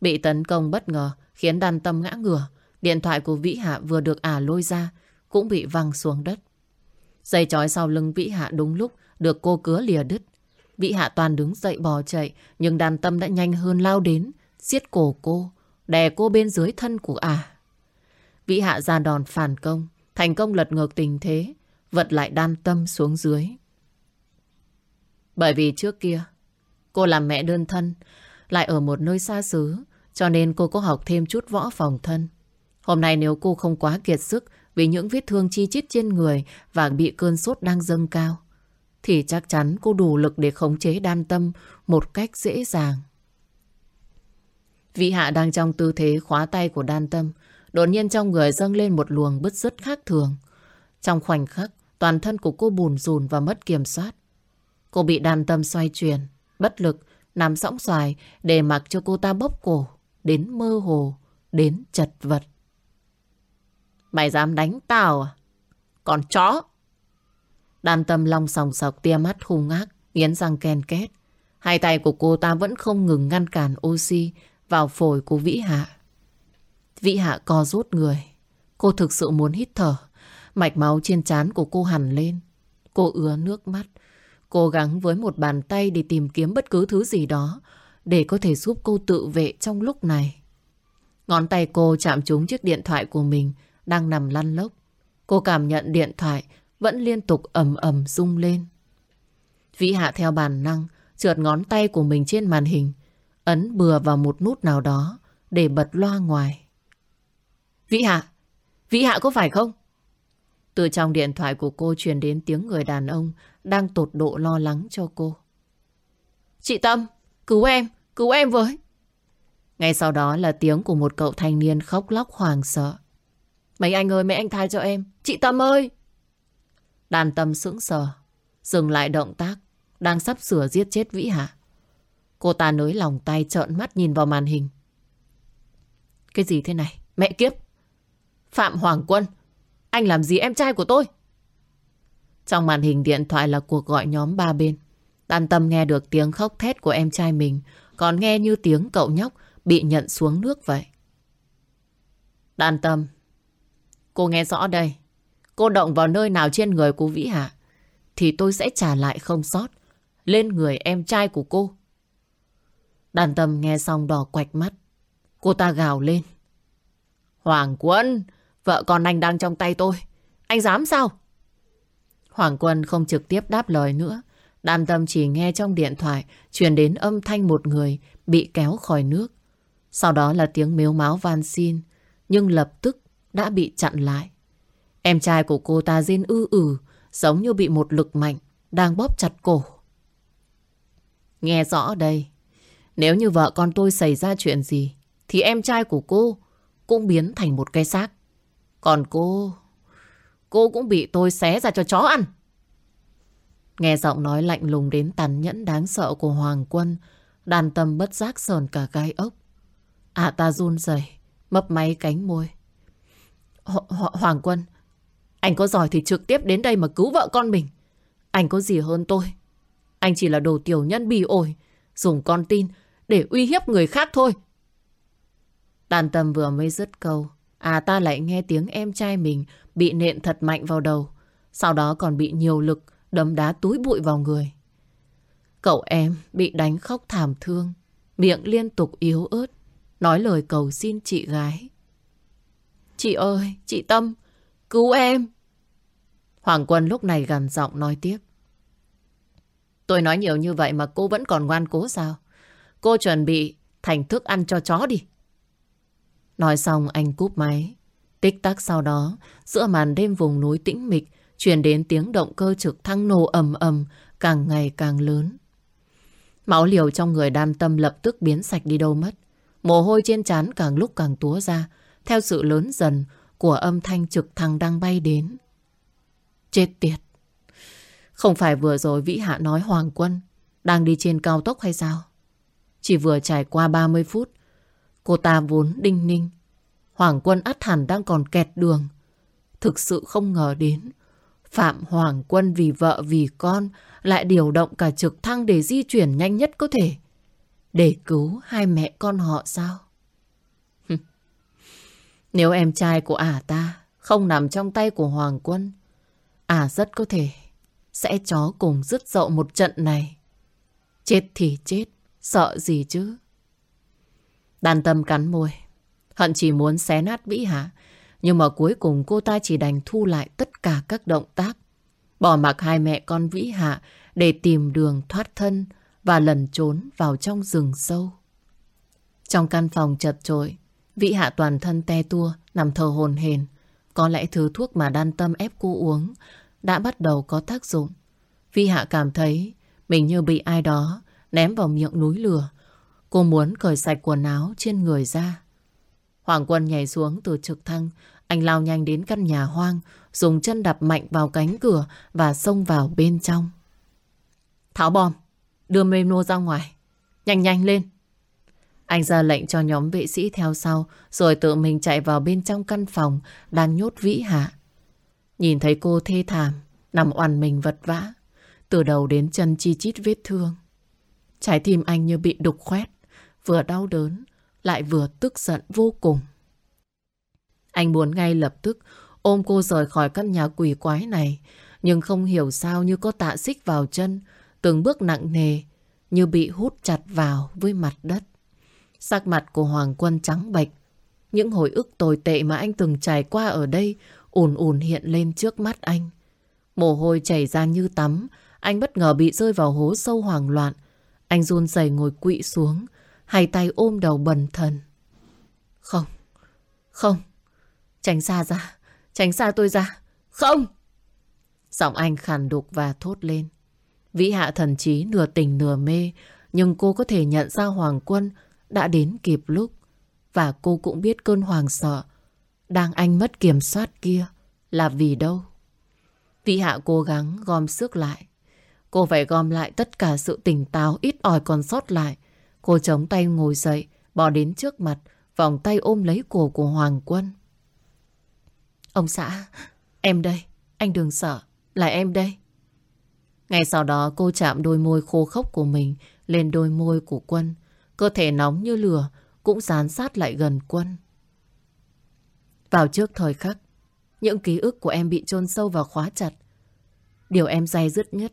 Bị tấn công bất ngờ khiến đàn tâm ngã ngửa, điện thoại của Vĩ Hạ vừa được à lôi ra cũng bị văng xuống đất. Dây chói sau lưng Vĩ Hạ đúng lúc được cô cứa lìa đứt. Vị Hạ Toàn đứng dậy bò chạy, nhưng đàn tâm đã nhanh hơn lao đến, siết cổ cô, đè cô bên dưới thân của ả. À. Vị Hạ ra đòn phản công, thành công lật ngược tình thế, vật lại đan tâm xuống dưới. Bởi vì trước kia, cô làm mẹ đơn thân, lại ở một nơi xa xứ, cho nên cô có học thêm chút võ phòng thân. Hôm nay nếu cô không quá kiệt sức vì những vết thương chi chít trên người và bị cơn sốt đang dâng cao, thì chắc chắn cô đủ lực để khống chế đan tâm một cách dễ dàng. Vị hạ đang trong tư thế khóa tay của đan tâm, đột nhiên trong người dâng lên một luồng bứt rứt khác thường. Trong khoảnh khắc, toàn thân của cô bùn rùn và mất kiểm soát. Cô bị đan tâm xoay chuyển, bất lực, nằm sõng xoài để mặc cho cô ta bóp cổ, đến mơ hồ, đến chật vật. Mày dám đánh tao à? Còn chó! Đàm tâm long sòng sọc tia mắt hung ác, nghiến răng ken két. Hai tay của cô ta vẫn không ngừng ngăn cản oxy vào phổi của Vĩ Hạ. Vĩ Hạ co rút người. Cô thực sự muốn hít thở. Mạch máu trên trán của cô hẳn lên. Cô ứa nước mắt. Cố gắng với một bàn tay để tìm kiếm bất cứ thứ gì đó để có thể giúp cô tự vệ trong lúc này. Ngón tay cô chạm trúng chiếc điện thoại của mình đang nằm lăn lốc. Cô cảm nhận điện thoại vẫn liên tục ầm ầm rung lên. Vĩ Hạ theo bản năng trượt ngón tay của mình trên màn hình ấn bừa vào một nút nào đó để bật loa ngoài. Vĩ Hạ! Vĩ Hạ có phải không? Từ trong điện thoại của cô truyền đến tiếng người đàn ông đang tột độ lo lắng cho cô. Chị Tâm, cứu em, cứu em với. Ngay sau đó là tiếng của một cậu thanh niên khóc lóc hoàng sợ. Mấy anh ơi, mấy anh tha cho em. Chị Tâm ơi! Đàn Tâm sững sờ, dừng lại động tác, đang sắp sửa giết chết Vĩ Hạ. Cô ta nới lòng tay trợn mắt nhìn vào màn hình. Cái gì thế này? Mẹ kiếp! Phạm Hoàng Quân! Anh làm gì em trai của tôi? Trong màn hình điện thoại là cuộc gọi nhóm ba bên. Đan Tâm nghe được tiếng khóc thét của em trai mình, còn nghe như tiếng cậu nhóc bị nhận xuống nước vậy. Đan Tâm, cô nghe rõ đây. Cô động vào nơi nào trên người của Vĩ Hạ, thì tôi sẽ trả lại không sót lên người em trai của cô. Đàn tâm nghe xong đỏ quạch mắt. Cô ta gào lên. Hoàng Quân, vợ con anh đang trong tay tôi. Anh dám sao? Hoàng Quân không trực tiếp đáp lời nữa. Đàn tâm chỉ nghe trong điện thoại truyền đến âm thanh một người bị kéo khỏi nước. Sau đó là tiếng miếu máu van xin, nhưng lập tức đã bị chặn lại. Em trai của cô ta rên ư ử, giống như bị một lực mạnh đang bóp chặt cổ. Nghe rõ đây, nếu như vợ con tôi xảy ra chuyện gì, thì em trai của cô cũng biến thành một cái xác. Còn cô, cô cũng bị tôi xé ra cho chó ăn. Nghe giọng nói lạnh lùng đến tàn nhẫn đáng sợ của Hoàng Quân, đàn tâm bất giác sờn cả gai ốc. À ta run rẩy mấp máy cánh môi. Ho Hoàng Quân, anh có giỏi thì trực tiếp đến đây mà cứu vợ con mình. Anh có gì hơn tôi. Anh chỉ là đồ tiểu nhân bì ổi, dùng con tin để uy hiếp người khác thôi. Tàn tâm vừa mới dứt câu, à ta lại nghe tiếng em trai mình bị nện thật mạnh vào đầu, sau đó còn bị nhiều lực đấm đá túi bụi vào người. Cậu em bị đánh khóc thảm thương, miệng liên tục yếu ớt, nói lời cầu xin chị gái. Chị ơi, chị Tâm, cứu em. Hoàng Quân lúc này gần giọng nói tiếp. Tôi nói nhiều như vậy mà cô vẫn còn ngoan cố sao? Cô chuẩn bị thành thức ăn cho chó đi. Nói xong anh cúp máy. Tích tắc sau đó, giữa màn đêm vùng núi tĩnh mịch, truyền đến tiếng động cơ trực thăng nổ ầm ầm, càng ngày càng lớn. Máu liều trong người đan tâm lập tức biến sạch đi đâu mất. Mồ hôi trên trán càng lúc càng túa ra, theo sự lớn dần của âm thanh trực thăng đang bay đến. Chết tiệt! Không phải vừa rồi Vĩ Hạ nói Hoàng Quân đang đi trên cao tốc hay sao? Chỉ vừa trải qua 30 phút, cô ta vốn đinh ninh. Hoàng Quân ắt hẳn đang còn kẹt đường. Thực sự không ngờ đến. Phạm Hoàng Quân vì vợ vì con lại điều động cả trực thăng để di chuyển nhanh nhất có thể. Để cứu hai mẹ con họ sao? Nếu em trai của ả ta không nằm trong tay của Hoàng Quân, ả rất có thể sẽ chó cùng dứt dậu một trận này. Chết thì chết, sợ gì chứ? Đàn tâm cắn môi. Hận chỉ muốn xé nát Vĩ Hạ. Nhưng mà cuối cùng cô ta chỉ đành thu lại tất cả các động tác. Bỏ mặc hai mẹ con Vĩ Hạ để tìm đường thoát thân và lần trốn vào trong rừng sâu. Trong căn phòng chật trội, Vị Hạ toàn thân te tua, nằm thờ hồn hền. Có lẽ thứ thuốc mà đan tâm ép cô uống đã bắt đầu có tác dụng. Vi Hạ cảm thấy mình như bị ai đó ném vào miệng núi lửa. Cô muốn cởi sạch quần áo trên người ra. Hoàng Quân nhảy xuống từ trực thăng. Anh lao nhanh đến căn nhà hoang, dùng chân đập mạnh vào cánh cửa và xông vào bên trong. Tháo bom, đưa Memo ra ngoài. Nhanh nhanh lên. Anh ra lệnh cho nhóm vệ sĩ theo sau, rồi tự mình chạy vào bên trong căn phòng đang nhốt Vĩ Hạ. Nhìn thấy cô thê thảm, nằm oằn mình vật vã, từ đầu đến chân chi chít vết thương. Trái tim anh như bị đục khoét, vừa đau đớn, lại vừa tức giận vô cùng. Anh muốn ngay lập tức ôm cô rời khỏi căn nhà quỷ quái này, nhưng không hiểu sao như có tạ xích vào chân, từng bước nặng nề, như bị hút chặt vào với mặt đất. Sắc mặt của Hoàng Quân trắng bệch, những hồi ức tồi tệ mà anh từng trải qua ở đây ùn ùn hiện lên trước mắt anh. Mồ hôi chảy ra như tắm, anh bất ngờ bị rơi vào hố sâu hoảng loạn. Anh run rẩy ngồi quỵ xuống, hai tay ôm đầu bần thần. Không, không, tránh xa ra, tránh xa tôi ra, không! Giọng anh khàn đục và thốt lên. Vĩ hạ thần trí nửa tỉnh nửa mê, nhưng cô có thể nhận ra Hoàng Quân đã đến kịp lúc. Và cô cũng biết cơn hoàng sợ đang anh mất kiểm soát kia là vì đâu. Vĩ hạ cố gắng gom sức lại. Cô phải gom lại tất cả sự tỉnh táo ít ỏi còn sót lại. Cô chống tay ngồi dậy, bỏ đến trước mặt, vòng tay ôm lấy cổ của Hoàng Quân. Ông xã, em đây, anh đừng sợ, là em đây. Ngay sau đó cô chạm đôi môi khô khốc của mình lên đôi môi của Quân. Cơ thể nóng như lửa cũng dán sát lại gần Quân. Vào trước thời khắc, những ký ức của em bị chôn sâu và khóa chặt. Điều em dày dứt nhất,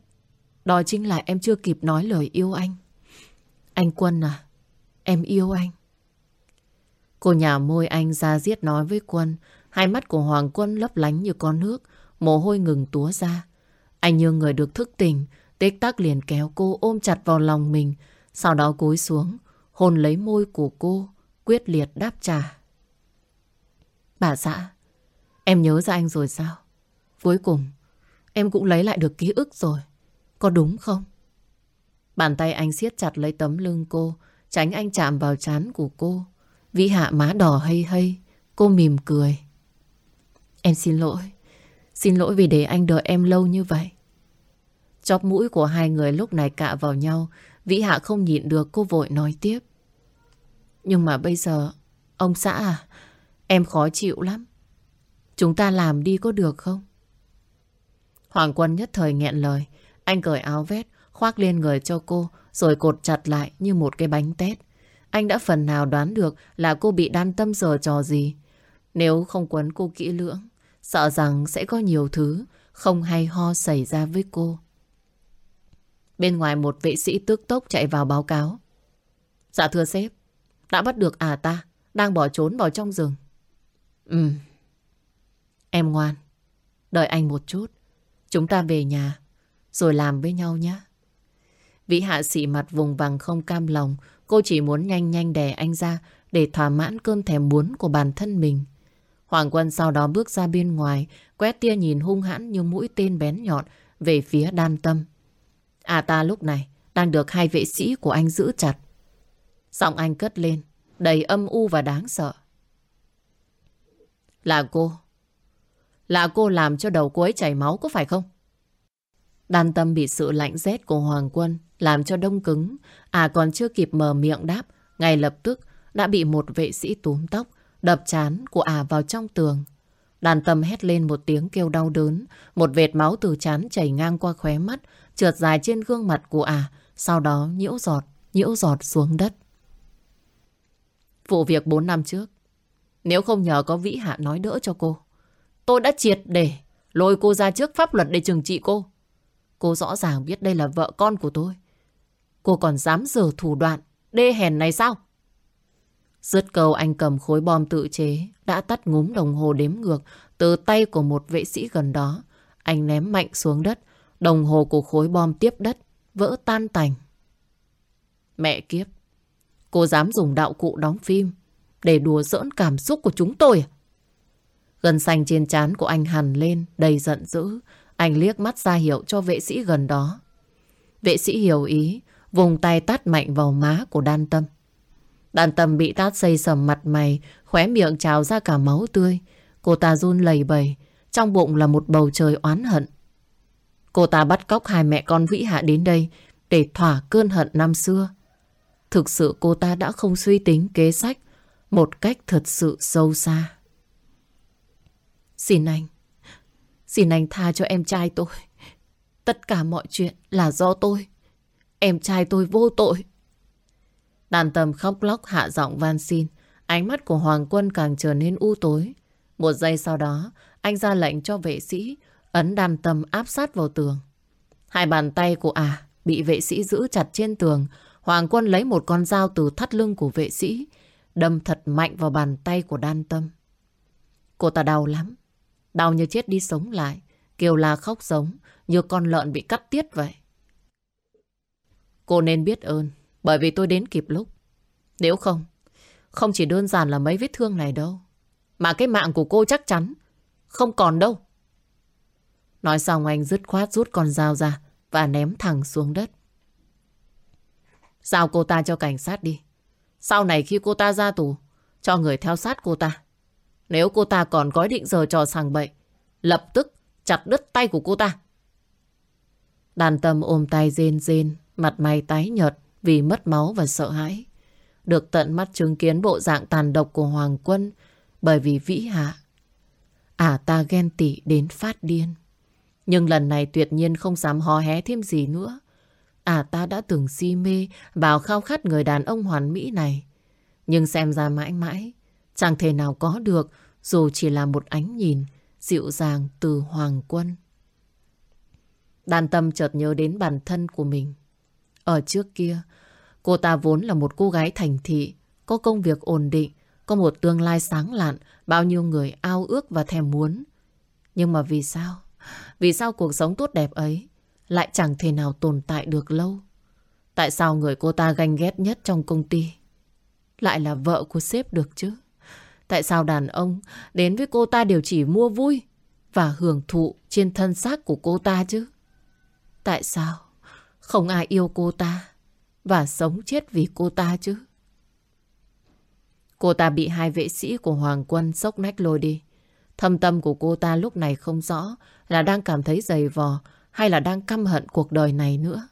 đó chính là em chưa kịp nói lời yêu anh. Anh Quân à, em yêu anh. Cô nhà môi anh ra giết nói với Quân, hai mắt của Hoàng Quân lấp lánh như con nước, mồ hôi ngừng túa ra. Anh như người được thức tỉnh, tích tắc liền kéo cô ôm chặt vào lòng mình, sau đó cúi xuống, hôn lấy môi của cô, quyết liệt đáp trả. Bà xã, em nhớ ra anh rồi sao? Cuối cùng, em cũng lấy lại được ký ức rồi. Có đúng không? Bàn tay anh siết chặt lấy tấm lưng cô, tránh anh chạm vào trán của cô. Vĩ hạ má đỏ hay hay, cô mỉm cười. Em xin lỗi, xin lỗi vì để anh đợi em lâu như vậy. Chóp mũi của hai người lúc này cạ vào nhau, Vĩ hạ không nhịn được cô vội nói tiếp. Nhưng mà bây giờ, ông xã à, em khó chịu lắm. Chúng ta làm đi có được không? Hoàng Quân nhất thời nghẹn lời. Anh cởi áo vét, khoác lên người cho cô, rồi cột chặt lại như một cái bánh tét. Anh đã phần nào đoán được là cô bị đan tâm giờ trò gì. Nếu không quấn cô kỹ lưỡng, sợ rằng sẽ có nhiều thứ không hay ho xảy ra với cô. Bên ngoài một vệ sĩ tước tốc chạy vào báo cáo. Dạ thưa sếp, đã bắt được à ta, đang bỏ trốn vào trong rừng. Ừ, em ngoan, đợi anh một chút, chúng ta về nhà, rồi làm với nhau nhé. Vĩ hạ sĩ mặt vùng vằng không cam lòng, cô chỉ muốn nhanh nhanh đè anh ra để thỏa mãn cơn thèm muốn của bản thân mình. Hoàng Quân sau đó bước ra bên ngoài, quét tia nhìn hung hãn như mũi tên bén nhọn về phía đan tâm. À ta lúc này đang được hai vệ sĩ của anh giữ chặt. Giọng anh cất lên, đầy âm u và đáng sợ. Là cô. Là cô làm cho đầu cô ấy chảy máu có phải không? Đan tâm bị sự lạnh rét của Hoàng Quân làm cho đông cứng. À còn chưa kịp mở miệng đáp, ngay lập tức đã bị một vệ sĩ túm tóc, đập chán của à vào trong tường. Đàn tâm hét lên một tiếng kêu đau đớn, một vệt máu từ chán chảy ngang qua khóe mắt, trượt dài trên gương mặt của à, sau đó nhiễu giọt, nhiễu giọt xuống đất. Vụ việc 4 năm trước, nếu không nhờ có Vĩ Hạ nói đỡ cho cô, tôi đã triệt để lôi cô ra trước pháp luật để trừng trị cô. Cô rõ ràng biết đây là vợ con của tôi. Cô còn dám dở thủ đoạn, đê hèn này sao? Dứt câu anh cầm khối bom tự chế, đã tắt ngúm đồng hồ đếm ngược từ tay của một vệ sĩ gần đó. Anh ném mạnh xuống đất, Đồng hồ của khối bom tiếp đất, vỡ tan tành. Mẹ kiếp, cô dám dùng đạo cụ đóng phim để đùa giỡn cảm xúc của chúng tôi à? Gần xanh trên trán của anh hằn lên, đầy giận dữ. Anh liếc mắt ra hiệu cho vệ sĩ gần đó. Vệ sĩ hiểu ý, vùng tay tát mạnh vào má của đan tâm. Đan tâm bị tát xây sầm mặt mày, khóe miệng trào ra cả máu tươi. Cô ta run lầy bầy, trong bụng là một bầu trời oán hận. Cô ta bắt cóc hai mẹ con Vĩ Hạ đến đây để thỏa cơn hận năm xưa. Thực sự cô ta đã không suy tính kế sách một cách thật sự sâu xa. Xin anh, xin anh tha cho em trai tôi. Tất cả mọi chuyện là do tôi. Em trai tôi vô tội. Đàn tầm khóc lóc hạ giọng van xin. Ánh mắt của Hoàng Quân càng trở nên u tối. Một giây sau đó, anh ra lệnh cho vệ sĩ ấn đàn Tâm áp sát vào tường. Hai bàn tay của à bị vệ sĩ giữ chặt trên tường. Hoàng Quân lấy một con dao từ thắt lưng của vệ sĩ, đâm thật mạnh vào bàn tay của đan tâm. Cô ta đau lắm, đau như chết đi sống lại, kêu la khóc giống, như con lợn bị cắt tiết vậy. Cô nên biết ơn, bởi vì tôi đến kịp lúc. Nếu không, không chỉ đơn giản là mấy vết thương này đâu, mà cái mạng của cô chắc chắn không còn đâu. Nói xong anh dứt khoát rút con dao ra và ném thẳng xuống đất. Giao cô ta cho cảnh sát đi. Sau này khi cô ta ra tù, cho người theo sát cô ta. Nếu cô ta còn có định giờ trò sàng bậy, lập tức chặt đứt tay của cô ta. Đàn tâm ôm tay rên rên, mặt mày tái nhợt vì mất máu và sợ hãi. Được tận mắt chứng kiến bộ dạng tàn độc của Hoàng Quân bởi vì vĩ hạ. À ta ghen tị đến phát điên. Nhưng lần này tuyệt nhiên không dám hò hé thêm gì nữa. À ta đã từng si mê vào khao khát người đàn ông hoàn mỹ này. Nhưng xem ra mãi mãi, chẳng thể nào có được dù chỉ là một ánh nhìn dịu dàng từ Hoàng Quân. Đàn tâm chợt nhớ đến bản thân của mình. Ở trước kia, cô ta vốn là một cô gái thành thị, có công việc ổn định, có một tương lai sáng lạn, bao nhiêu người ao ước và thèm muốn. Nhưng mà vì sao? Vì sao cuộc sống tốt đẹp ấy lại chẳng thể nào tồn tại được lâu? Tại sao người cô ta ganh ghét nhất trong công ty lại là vợ của sếp được chứ? Tại sao đàn ông đến với cô ta đều chỉ mua vui và hưởng thụ trên thân xác của cô ta chứ? Tại sao không ai yêu cô ta và sống chết vì cô ta chứ? Cô ta bị hai vệ sĩ của Hoàng quân sốc nách lôi đi. Thâm tâm của cô ta lúc này không rõ là đang cảm thấy dày vò hay là đang căm hận cuộc đời này nữa.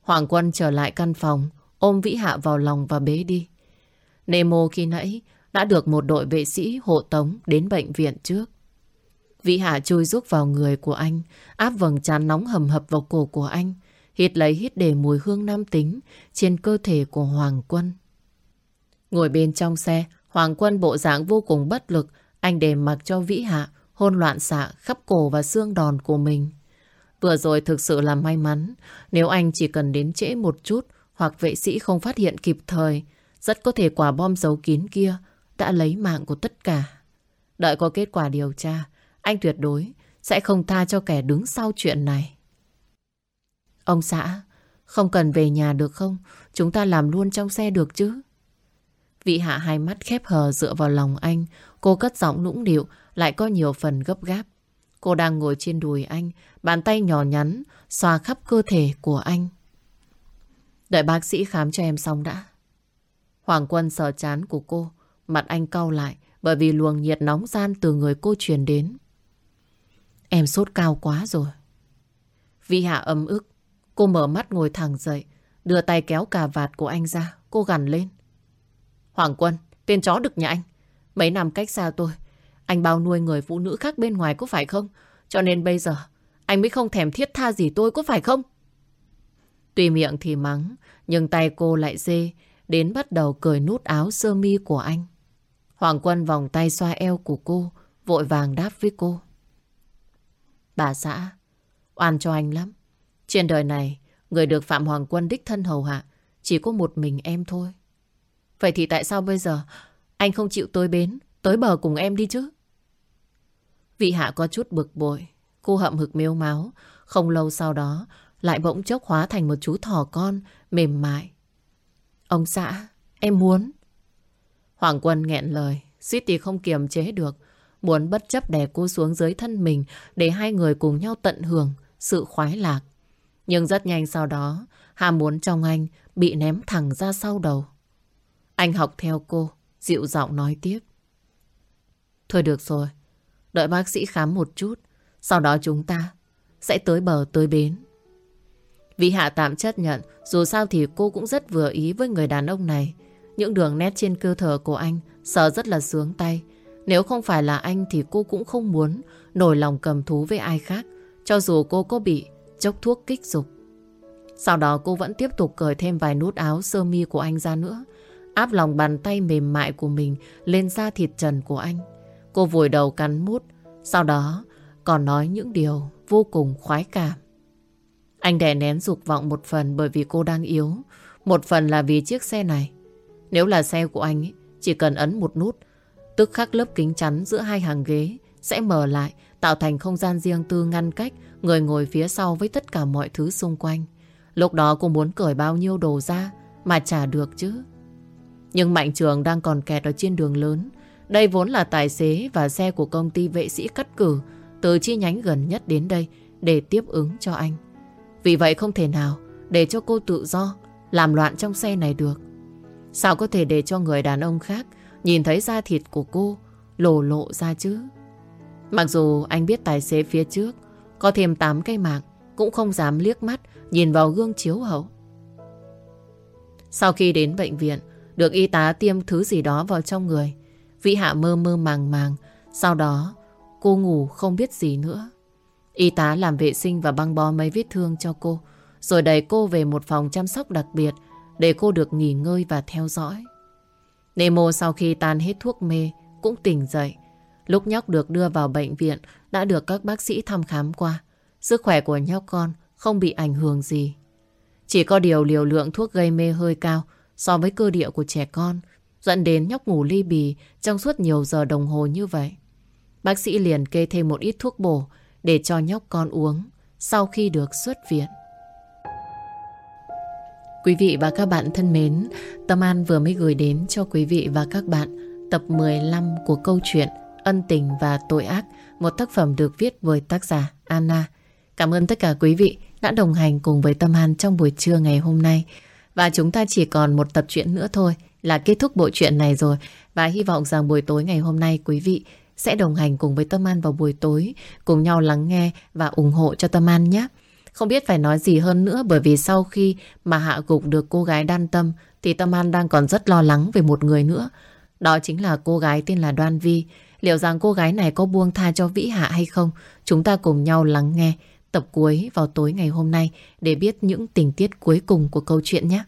Hoàng quân trở lại căn phòng, ôm Vĩ Hạ vào lòng và bế đi. Nemo khi nãy đã được một đội vệ sĩ hộ tống đến bệnh viện trước. Vĩ Hạ chui rúc vào người của anh, áp vầng trán nóng hầm hập vào cổ của anh, hít lấy hít để mùi hương nam tính trên cơ thể của Hoàng Quân. Ngồi bên trong xe, Hoàng Quân bộ dạng vô cùng bất lực, anh để mặc cho Vĩ Hạ hôn loạn xạ khắp cổ và xương đòn của mình. Vừa rồi thực sự là may mắn, nếu anh chỉ cần đến trễ một chút hoặc vệ sĩ không phát hiện kịp thời, rất có thể quả bom giấu kín kia đã lấy mạng của tất cả. Đợi có kết quả điều tra, anh tuyệt đối sẽ không tha cho kẻ đứng sau chuyện này. Ông xã, không cần về nhà được không? Chúng ta làm luôn trong xe được chứ? Vị hạ hai mắt khép hờ dựa vào lòng anh. Cô cất giọng nũng điệu, lại có nhiều phần gấp gáp. Cô đang ngồi trên đùi anh, bàn tay nhỏ nhắn, xoa khắp cơ thể của anh. Đợi bác sĩ khám cho em xong đã. Hoàng Quân sờ chán của cô, mặt anh cau lại bởi vì luồng nhiệt nóng gian từ người cô truyền đến. Em sốt cao quá rồi. Vi Hạ ấm ức, cô mở mắt ngồi thẳng dậy, đưa tay kéo cà vạt của anh ra, cô gằn lên. Hoàng Quân, tên chó đực nhà anh. Mấy năm cách xa tôi, anh bao nuôi người phụ nữ khác bên ngoài có phải không? Cho nên bây giờ, anh mới không thèm thiết tha gì tôi có phải không? Tuy miệng thì mắng, nhưng tay cô lại dê, đến bắt đầu cởi nút áo sơ mi của anh. Hoàng Quân vòng tay xoa eo của cô, vội vàng đáp với cô. Bà xã, oan cho anh lắm. Trên đời này, người được Phạm Hoàng Quân đích thân hầu hạ, chỉ có một mình em thôi. Vậy thì tại sao bây giờ anh không chịu tới bến, tới bờ cùng em đi chứ? Vị hạ có chút bực bội, cô hậm hực miêu máu. Không lâu sau đó, lại bỗng chốc hóa thành một chú thỏ con, mềm mại. Ông xã, em muốn. Hoàng Quân nghẹn lời, suýt thì không kiềm chế được. Muốn bất chấp đè cô xuống dưới thân mình để hai người cùng nhau tận hưởng sự khoái lạc. Nhưng rất nhanh sau đó, ham muốn trong anh bị ném thẳng ra sau đầu. Anh học theo cô, dịu giọng nói tiếp. Thôi được rồi, đợi bác sĩ khám một chút, sau đó chúng ta sẽ tới bờ tới bến. Vị Hạ tạm chấp nhận, dù sao thì cô cũng rất vừa ý với người đàn ông này. Những đường nét trên cơ thể của anh sợ rất là sướng tay. Nếu không phải là anh thì cô cũng không muốn nổi lòng cầm thú với ai khác, cho dù cô có bị chốc thuốc kích dục. Sau đó cô vẫn tiếp tục cởi thêm vài nút áo sơ mi của anh ra nữa, áp lòng bàn tay mềm mại của mình lên da thịt trần của anh. Cô vùi đầu cắn mút, sau đó còn nói những điều vô cùng khoái cảm. Anh đè nén dục vọng một phần bởi vì cô đang yếu, một phần là vì chiếc xe này. Nếu là xe của anh, chỉ cần ấn một nút, tức khắc lớp kính chắn giữa hai hàng ghế sẽ mở lại, tạo thành không gian riêng tư ngăn cách người ngồi phía sau với tất cả mọi thứ xung quanh. Lúc đó cô muốn cởi bao nhiêu đồ ra mà trả được chứ. Nhưng Mạnh Trường đang còn kẹt ở trên đường lớn. Đây vốn là tài xế và xe của công ty vệ sĩ cắt cử từ chi nhánh gần nhất đến đây để tiếp ứng cho anh. Vì vậy không thể nào để cho cô tự do làm loạn trong xe này được. Sao có thể để cho người đàn ông khác nhìn thấy da thịt của cô lổ lộ ra chứ? Mặc dù anh biết tài xế phía trước có thêm 8 cây mạng cũng không dám liếc mắt nhìn vào gương chiếu hậu. Sau khi đến bệnh viện, được y tá tiêm thứ gì đó vào trong người, Vĩ Hạ mơ mơ màng màng, sau đó cô ngủ không biết gì nữa. Y tá làm vệ sinh và băng bó mấy vết thương cho cô, rồi đẩy cô về một phòng chăm sóc đặc biệt để cô được nghỉ ngơi và theo dõi. Nemo sau khi tan hết thuốc mê cũng tỉnh dậy. Lúc nhóc được đưa vào bệnh viện đã được các bác sĩ thăm khám qua. Sức khỏe của nhóc con không bị ảnh hưởng gì. Chỉ có điều liều lượng thuốc gây mê hơi cao so với cơ địa của trẻ con, dẫn đến nhóc ngủ ly bì trong suốt nhiều giờ đồng hồ như vậy. Bác sĩ liền kê thêm một ít thuốc bổ để cho nhóc con uống sau khi được xuất viện. Quý vị và các bạn thân mến, Tâm An vừa mới gửi đến cho quý vị và các bạn tập 15 của câu chuyện Ân tình và tội ác, một tác phẩm được viết bởi tác giả Anna. Cảm ơn tất cả quý vị đã đồng hành cùng với Tâm An trong buổi trưa ngày hôm nay. Và chúng ta chỉ còn một tập truyện nữa thôi là kết thúc bộ truyện này rồi. Và hy vọng rằng buổi tối ngày hôm nay quý vị sẽ đồng hành cùng với Tâm An vào buổi tối, cùng nhau lắng nghe và ủng hộ cho Tâm An nhé. Không biết phải nói gì hơn nữa bởi vì sau khi mà hạ gục được cô gái đan tâm thì Tâm An đang còn rất lo lắng về một người nữa. Đó chính là cô gái tên là Đoan Vi. Liệu rằng cô gái này có buông tha cho Vĩ Hạ hay không? Chúng ta cùng nhau lắng nghe tập cuối vào tối ngày hôm nay để biết những tình tiết cuối cùng của câu chuyện nhé.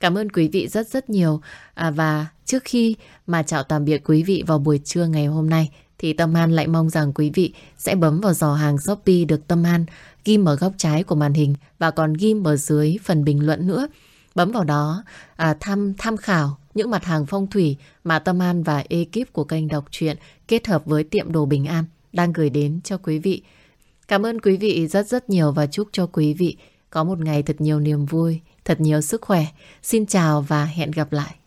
Cảm ơn quý vị rất rất nhiều. À, và trước khi mà chào tạm biệt quý vị vào buổi trưa ngày hôm nay thì Tâm An lại mong rằng quý vị sẽ bấm vào giò hàng Shopee được Tâm An ghim ở góc trái của màn hình và còn ghim ở dưới phần bình luận nữa. Bấm vào đó à, tham tham khảo những mặt hàng phong thủy mà Tâm An và ekip của kênh đọc truyện kết hợp với tiệm đồ Bình An đang gửi đến cho quý vị. Cảm ơn quý vị rất rất nhiều và chúc cho quý vị có một ngày thật nhiều niềm vui, thật nhiều sức khỏe. Xin chào và hẹn gặp lại.